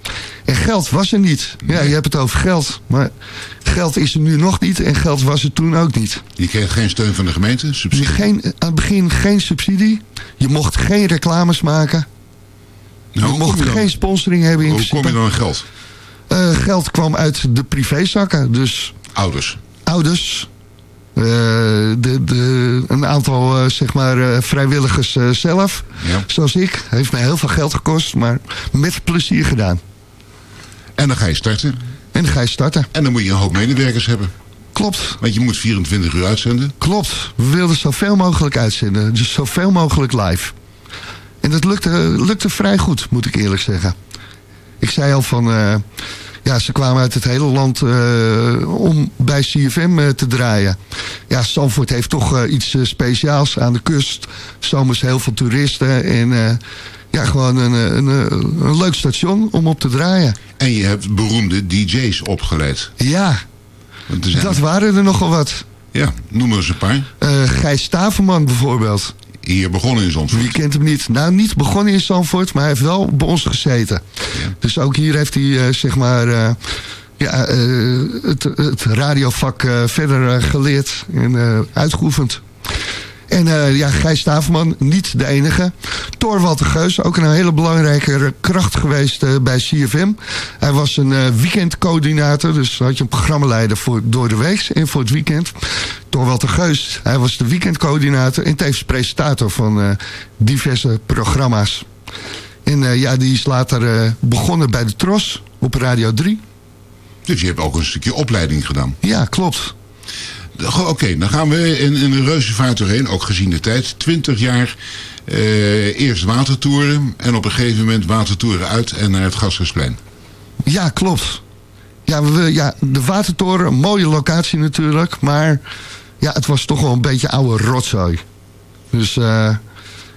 En geld was er niet. Ja, je hebt het over geld. Maar geld is er nu nog niet. En geld was er toen ook niet. Je kreeg geen steun van de gemeente, subsidie? Geen, aan het begin geen subsidie. Je mocht geen reclames maken. Nou, je mocht kom je dan- geen sponsoring hebben in Hoe kom je principe. dan aan geld? Eh, geld kwam uit de privézakken. Dus Ouders. ouders. Eh, de, de, een aantal eh, zeg maar, eh, vrijwilligers zelf. Ja. Zoals ik. Heeft mij heel veel geld gekost. Maar met plezier gedaan. En dan ga je starten. En dan ga je starten. En dan moet je een hoop medewerkers hebben. Klopt. Want je moet 24 uur uitzenden. Klopt. We wilden zoveel mogelijk uitzenden. Dus zoveel mogelijk live. En dat lukte, lukte vrij goed, moet ik eerlijk zeggen. Ik zei al van... ja, ze kwamen uit het hele land eh, om bij CFM eh, te draaien. Ja, Zandvoort heeft toch eh, iets speciaals aan de kust. Zomers heel veel toeristen. En ja, gewoon een, een, een, leuk station om op te draaien. En je hebt beroemde DJ's opgeleid. Ja, er dat waren er nogal wat. Ja, noem eens een paar. Eh Gijs Staverman bijvoorbeeld. Hier begonnen in Zandvoort. Wie kent hem niet? Nou, niet begonnen in Zandvoort, maar hij heeft wel bij ons gezeten. Dus ook hier heeft hij, eh, zeg maar, eh, ja, eh, het, het radiovak verder geleerd en uitgeoefend. En eh, ja, Gijs Staverman, niet de enige. De Geus, ook een hele belangrijke kracht geweest eh, bij CFM. Hij was een eh, weekendcoördinator, dus had je een programmaleider voor door de week en voor het weekend. De Geus, hij was de weekendcoördinator en tevens presentator van diverse programma's. En ja, die is later begonnen bij de Tros op Radio 3. Dus je hebt ook een stukje opleiding gedaan. Ja, klopt. Oké, dan gaan we in, in een reuzenvaart doorheen, ook gezien de tijd. 20 jaar eh, eerst watertoeren en op een gegeven moment watertoeren uit en naar het Gasthuisplein. Ja, klopt. Ja, we, ja, de Watertoren, een mooie locatie natuurlijk. Maar ja, het was toch wel een beetje oude rotzooi. Dus eh,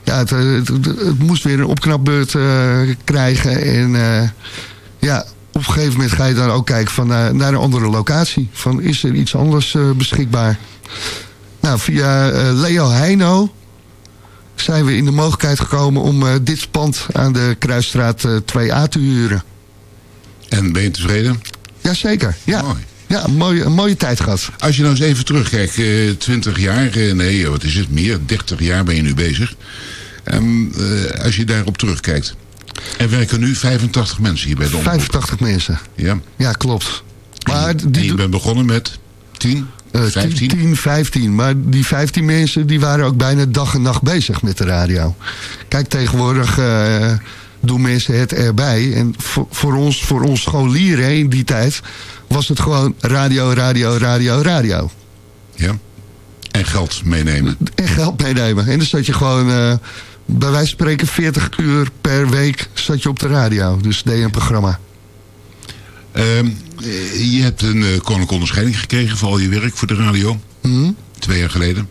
ja, het- het moest weer een opknapbeurt eh, krijgen. En eh, ja, op een gegeven moment ga je dan ook kijken van, eh, naar een andere locatie. Van, is er iets anders eh, beschikbaar? Nou, via eh, Leo Heino zijn we in de mogelijkheid gekomen om dit pand aan de Kruisstraat eh, 2A te huren. En ben je tevreden? Jazeker, ja. Ja, een mooie, een mooie tijd gehad. Als je nou eens even terugkijkt, eh 20 jaar, nee, wat is het, meer, 30 jaar ben je nu bezig. Eh, als je daarop terugkijkt. Er werken nu 85 mensen hier bij de omroep. 85 mensen. Ja. Ja, klopt. Maar En je bent begonnen met 10, Eh, 15? 10, 10, 15. Maar die 15 mensen die waren ook bijna dag en nacht bezig met de radio. Kijk, tegenwoordig eh, doen mensen het erbij. En voor, voor ons, voor ons scholieren in die tijd... was het gewoon radio, radio, radio, radio. Ja. En geld meenemen. En geld meenemen. En dan zat je gewoon... eh, bij wijze van spreken 40 uur per week zat je op de radio. Dus deed je een programma. Ehm, eh, je hebt een eh, koninklijke onderscheiding gekregen voor al je werk voor de radio. Mhm. Twee jaar geleden.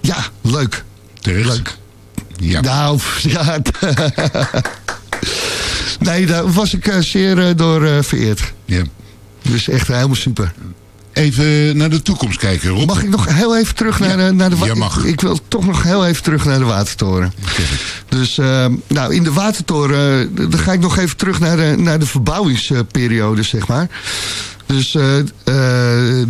Ja, leuk. Terecht. Leuk. Ja. Nou, ja. nee, daar was ik eh, zeer eh, door vereerd. Ja. Dus echt helemaal super. Even naar de toekomst kijken, Rob. Mag ik nog heel even terug naar, de- naar de Ja, mag. Ik, ik wil toch nog heel even terug naar de Watertoren. Dus uh, nou, in de Watertoren, uh, dan ga ik nog even terug naar de, naar de verbouwingsperiode, zeg maar. Dus uh,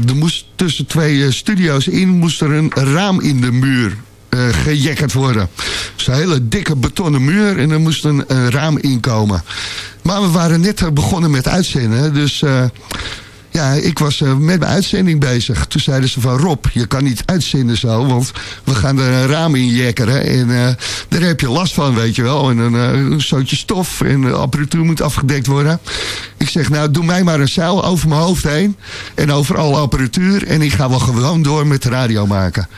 er moest tussen twee studio's in moest er een raam in de muur uh, gejekkerd worden. Dus een hele dikke betonnen muur en er moest een, een raam inkomen. Maar we waren net begonnen met uitzenden, dus... Uh, ja, ik was uh, met mijn uitzending bezig. Toen zeiden ze van Rob, je kan niet uitzenden zo, want we gaan er een raam in jekkeren. En uh, daar heb je last van, weet je wel. En een, uh, een zootje stof en de apparatuur moet afgedekt worden. Ik zeg, nou doe mij maar een zeil over mijn hoofd heen. En over alle apparatuur. En ik ga wel gewoon door met radio maken.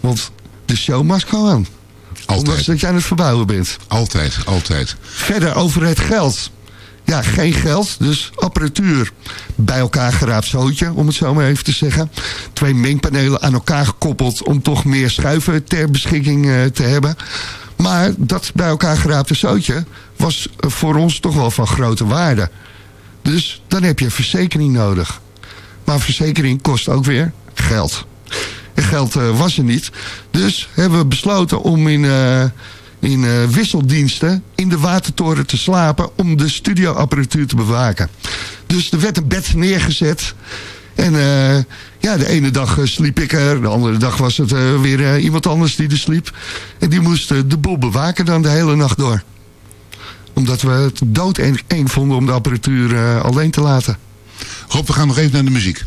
Want de show must go on. Altijd. Ondanks dat jij aan het verbouwen bent. Altijd, altijd. Verder over het geld ja, geen geld, dus apparatuur bij elkaar geraapt zootje, om het zo maar even te zeggen. Twee mengpanelen aan elkaar gekoppeld om toch meer schuiven ter beschikking uh, te hebben. Maar dat bij elkaar geraapte zootje was voor ons toch wel van grote waarde. Dus dan heb je verzekering nodig. Maar verzekering kost ook weer geld. En geld uh, was er niet. Dus hebben we besloten om in... Uh, in uh, wisseldiensten in de watertoren te slapen om de studioapparatuur te bewaken. Dus er werd een bed neergezet. En uh, ja, de ene dag uh, sliep ik er, de andere dag was het weer iemand anders die er sliep. En die moest de boel bewaken dan de hele nacht door. Omdat we het dood eng vonden om de apparatuur alleen te laten. Rob, we gaan nog even naar de muziek.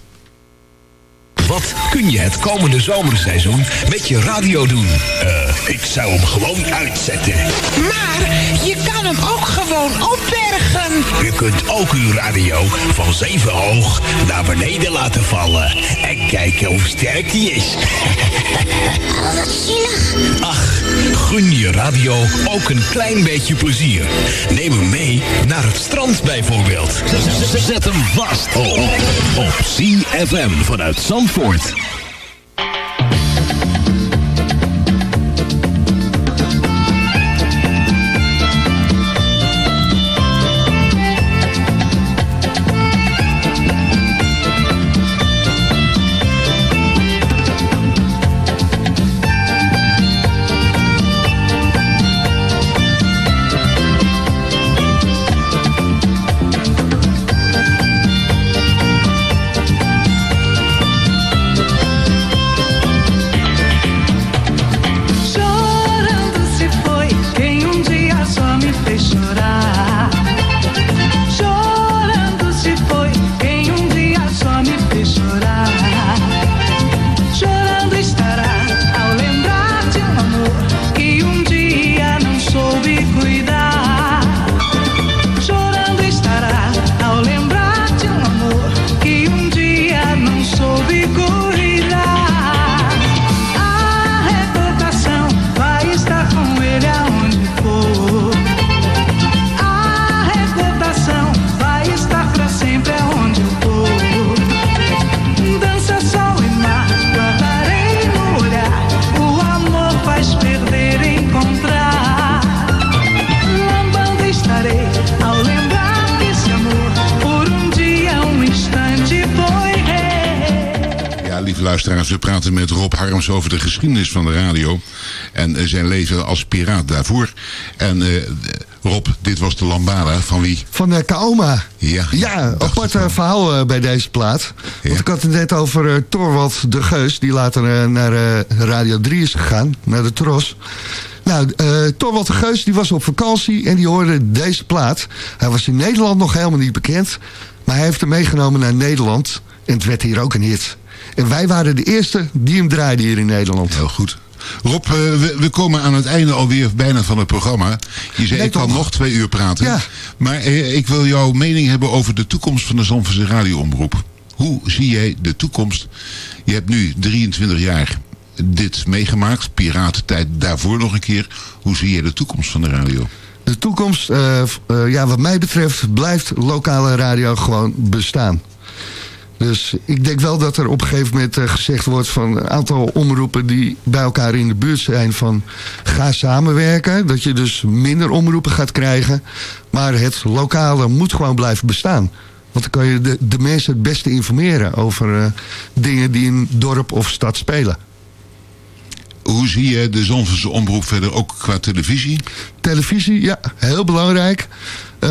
Wat kun je het komende zomerseizoen met je radio doen? Uh, ik zou hem gewoon uitzetten. Maar je kan hem ook gewoon opbergen. U kunt ook uw radio van zeven hoog naar beneden laten vallen. En kijken hoe sterk die is. Ach, gun je radio ook een klein beetje plezier. Neem hem mee naar het strand bijvoorbeeld. Zet hem vast op, op CFM vanuit Zandvoort. Zandvoort. Praten met Rob Harms over de geschiedenis van de radio. En eh, zijn leven als piraat daarvoor. En eh, Rob, dit was de Lambada van wie? Van uh, Kaoma. Ja, Ja, apart eh, verhaal eh, bij deze plaat. Want ik had het net over eh Torwald de Geus, die later eh, naar eh, Radio 3 is gegaan, naar de Tros. Nou, eh Torwald de Geus die was op vakantie en die hoorde deze plaat. Hij was in Nederland nog helemaal niet bekend, maar hij heeft hem meegenomen naar Nederland. En het werd hier ook een hit. En wij waren de eerste die hem draaiden hier in Nederland. Heel goed. Rob, eh, we, we komen aan het einde alweer bijna van het programma. Je zei, Nee, ik kan nog twee uur praten. Ja. Maar eh, ik wil jouw mening hebben over de toekomst van de Zandvoortse radioomroep. Hoe zie jij de toekomst? Je hebt nu 23 jaar dit meegemaakt. Piratentijd daarvoor nog een keer. Hoe zie jij de toekomst van de radio? De toekomst, eh, ja, wat mij betreft, blijft lokale radio gewoon bestaan. Dus ik denk wel dat er op een gegeven moment eh, gezegd wordt van een aantal omroepen die bij elkaar in de buurt zijn van ga samenwerken. Dat je dus minder omroepen gaat krijgen. Maar het lokale moet gewoon blijven bestaan. Want dan kan je de, de mensen het beste informeren over eh, dingen die in dorp of stad spelen. Hoe zie je de Zandvoortse omroep verder ook qua televisie? Televisie, ja, heel belangrijk. Eh,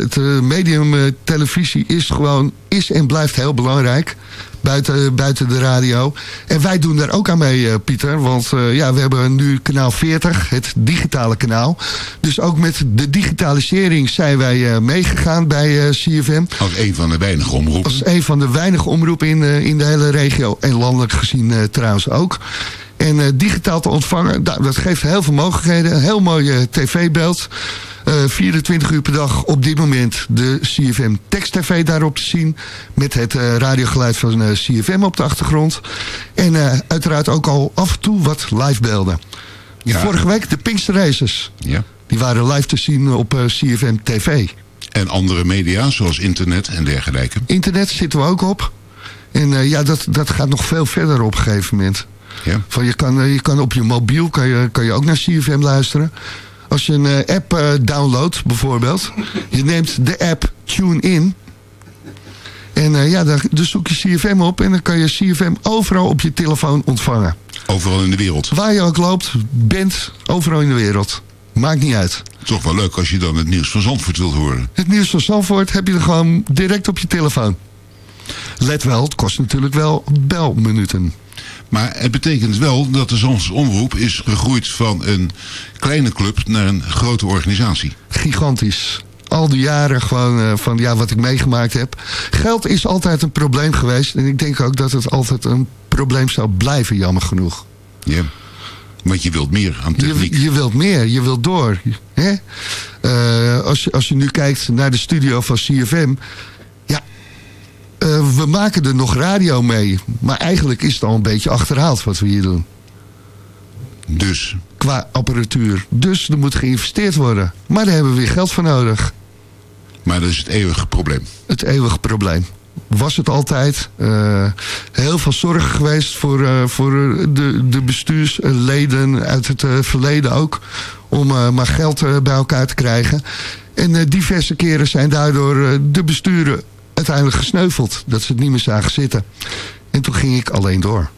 het eh, medium eh, televisie is gewoon, is en blijft heel belangrijk. Buiten, buiten de radio. En wij doen daar ook aan mee, Pieter. Want ja, we hebben nu kanaal 40, het digitale kanaal. Dus ook met de digitalisering zijn wij meegegaan bij CFM. Als een van de weinige omroepen. Als een van de weinige omroepen in, in de hele regio. En landelijk gezien trouwens ook. En digitaal te ontvangen, dat geeft heel veel mogelijkheden. Een heel mooi eh, tv-beeld. Eh, 24 uur per dag op dit moment de CFM Text TV daarop te zien. Met het eh, radiogeluid van eh, CFM op de achtergrond. En eh, uiteraard ook al af en toe wat live beelden. Ja. Vorige week de Pinkster Races. Ja. Die waren live te zien op eh, CFM TV. En andere media, zoals internet en dergelijke. Internet zitten we ook op. En eh, ja, dat, dat gaat nog veel verder op een gegeven moment. Ja. Van je, kan, eh, je kan op je mobiel kan je, kan je ook naar CFM luisteren. Als je een eh, app eh, downloadt bijvoorbeeld. Je neemt de app TuneIn. En eh, ja, dan, dan zoek je CFM op. En dan kan je CFM overal op je telefoon ontvangen. Overal in de wereld. Waar je ook loopt, bent, overal in de wereld. Maakt niet uit. Toch wel leuk als je dan het nieuws van Zandvoort wilt horen. Het nieuws van Zandvoort heb je er gewoon direct op je telefoon. Let wel, het kost natuurlijk wel belminuten. Maar het betekent wel dat de Zandvoortse omroep is gegroeid van een kleine club naar een grote organisatie. Gigantisch. Al die jaren gewoon eh, van ja, wat ik meegemaakt heb. Geld is altijd een probleem geweest. En ik denk ook dat het altijd een probleem zou blijven, jammer genoeg. Ja. Want je wilt meer aan techniek. Je, je wilt meer, je wilt door. Hè? Eh, als, als je nu kijkt naar de studio van CFM... Eh, we maken er nog radio mee. Maar eigenlijk is het al een beetje achterhaald wat we hier doen. Dus? Qua apparatuur. Dus er moet geïnvesteerd worden. Maar daar hebben we weer geld voor nodig. Maar dat is het eeuwige probleem. Het eeuwige probleem. Was het altijd. Eh, heel veel zorg geweest voor, eh, voor de, de bestuursleden uit het verleden ook. Om maar geld bij elkaar te krijgen. En diverse keren zijn daardoor de besturen uiteindelijk gesneuveld. Dat ze het niet meer zagen zitten. En toen ging ik alleen door.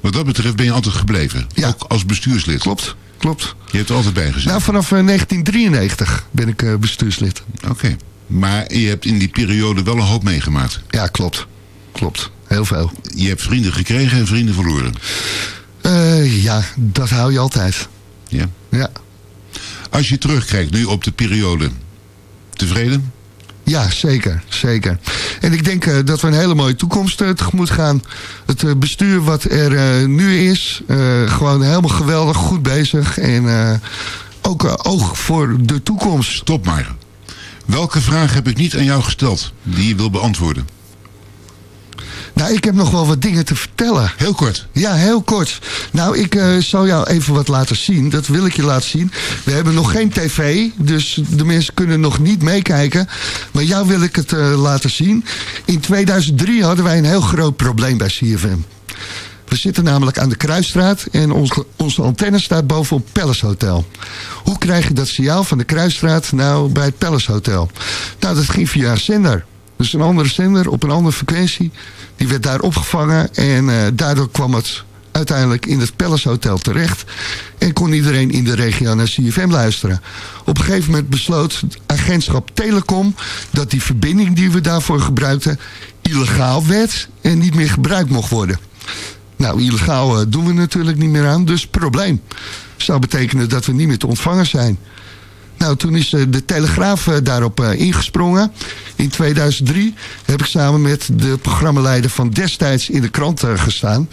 Wat dat betreft ben je altijd gebleven. Ook als bestuurslid. Klopt, klopt. Je hebt er altijd bij gezeten. Nou, vanaf eh, 1993 ben ik eh, bestuurslid. Oké. Maar je hebt in die periode wel een hoop meegemaakt. Ja, klopt. Klopt. Heel veel. Je hebt vrienden gekregen en vrienden verloren. Eh, ja, dat hou je altijd. Ja. Ja. Als je terugkijkt nu op de periode, tevreden? Ja, zeker. zeker. En ik denk eh, dat we een hele mooie toekomst eh, tegemoet gaan. Het eh, bestuur wat er nu is, gewoon helemaal geweldig, goed bezig. En ook oog voor de toekomst. Stop maar. Welke vraag heb ik niet aan jou gesteld die je wil beantwoorden? Nou, ik heb nog wel wat dingen te vertellen. Heel kort. Ja, heel kort. Nou, ik uh, zal jou even wat laten zien. Dat wil ik je laten zien. We hebben nog geen tv, dus de mensen kunnen nog niet meekijken. Maar jou wil ik het uh, laten zien. In 2003 hadden wij een heel groot probleem bij CFM. We zitten namelijk aan de Kruisstraat en onze, onze antenne staat boven op Palace Hotel. Hoe krijg je dat signaal van de Kruisstraat nou bij het Palace Hotel? Nou, dat ging via een zender. Dus een andere zender op een andere frequentie. Die werd daar opgevangen en uh, daardoor kwam het uiteindelijk in het Palace Hotel terecht. En kon iedereen in de regio naar CFM luisteren. Op een gegeven moment besloot agentschap Telecom... dat die verbinding die we daarvoor gebruikten illegaal werd... en niet meer gebruikt mocht worden. Nou, illegaal uh, doen we natuurlijk niet meer aan, dus probleem. Zou betekenen dat we niet meer te ontvangen zijn. Nou, toen is de Telegraaf daarop ingesprongen. In 2003 heb ik samen met de programmaleider van destijds in de krant gestaan.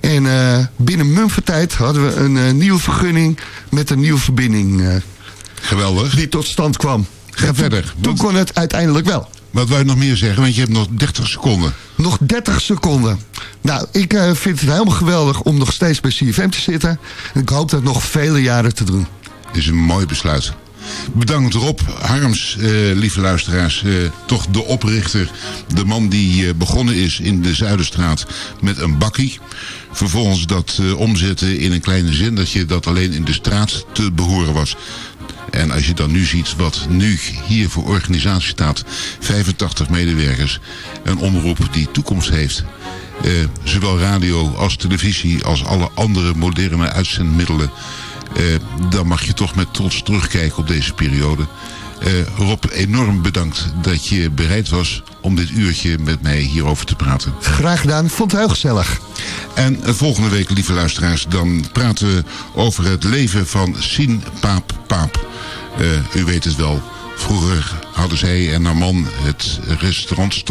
En uh, binnen mumfertijd hadden we een uh, nieuwe vergunning met een nieuwe verbinding. Uh, Geweldig. Die tot stand kwam. Ga verder. Toen kon het uiteindelijk wel. Wat wou je nog meer zeggen? Want je hebt nog 30 seconden. Nog 30 seconden. Nou, ik vind het helemaal geweldig om nog steeds bij CFM te zitten. En ik hoop dat nog vele jaren te doen. Dit is een mooi besluit. Bedankt Rob Harms, uh, lieve luisteraars. Uh, toch de oprichter, de man die uh, begonnen is in de Zuiderstraat met een bakkie. Vervolgens dat omzetten in een kleine zendertje dat alleen in de straat te behoren was. En als je dan nu ziet wat nu hier voor organisatie staat. 85 medewerkers. Een omroep die toekomst heeft. Uh, zowel radio als televisie als alle andere moderne uitzendmiddelen. Uh, dan mag je toch met trots terugkijken op deze periode. Uh, Rob, enorm bedankt dat je bereid was om dit uurtje met mij hierover te praten. Graag gedaan, vond het heel gezellig. En volgende week, lieve luisteraars, dan praten we over het leven van Sien Paap Paap. Uh, u weet het wel, vroeger hadden zij en haar man het restaurant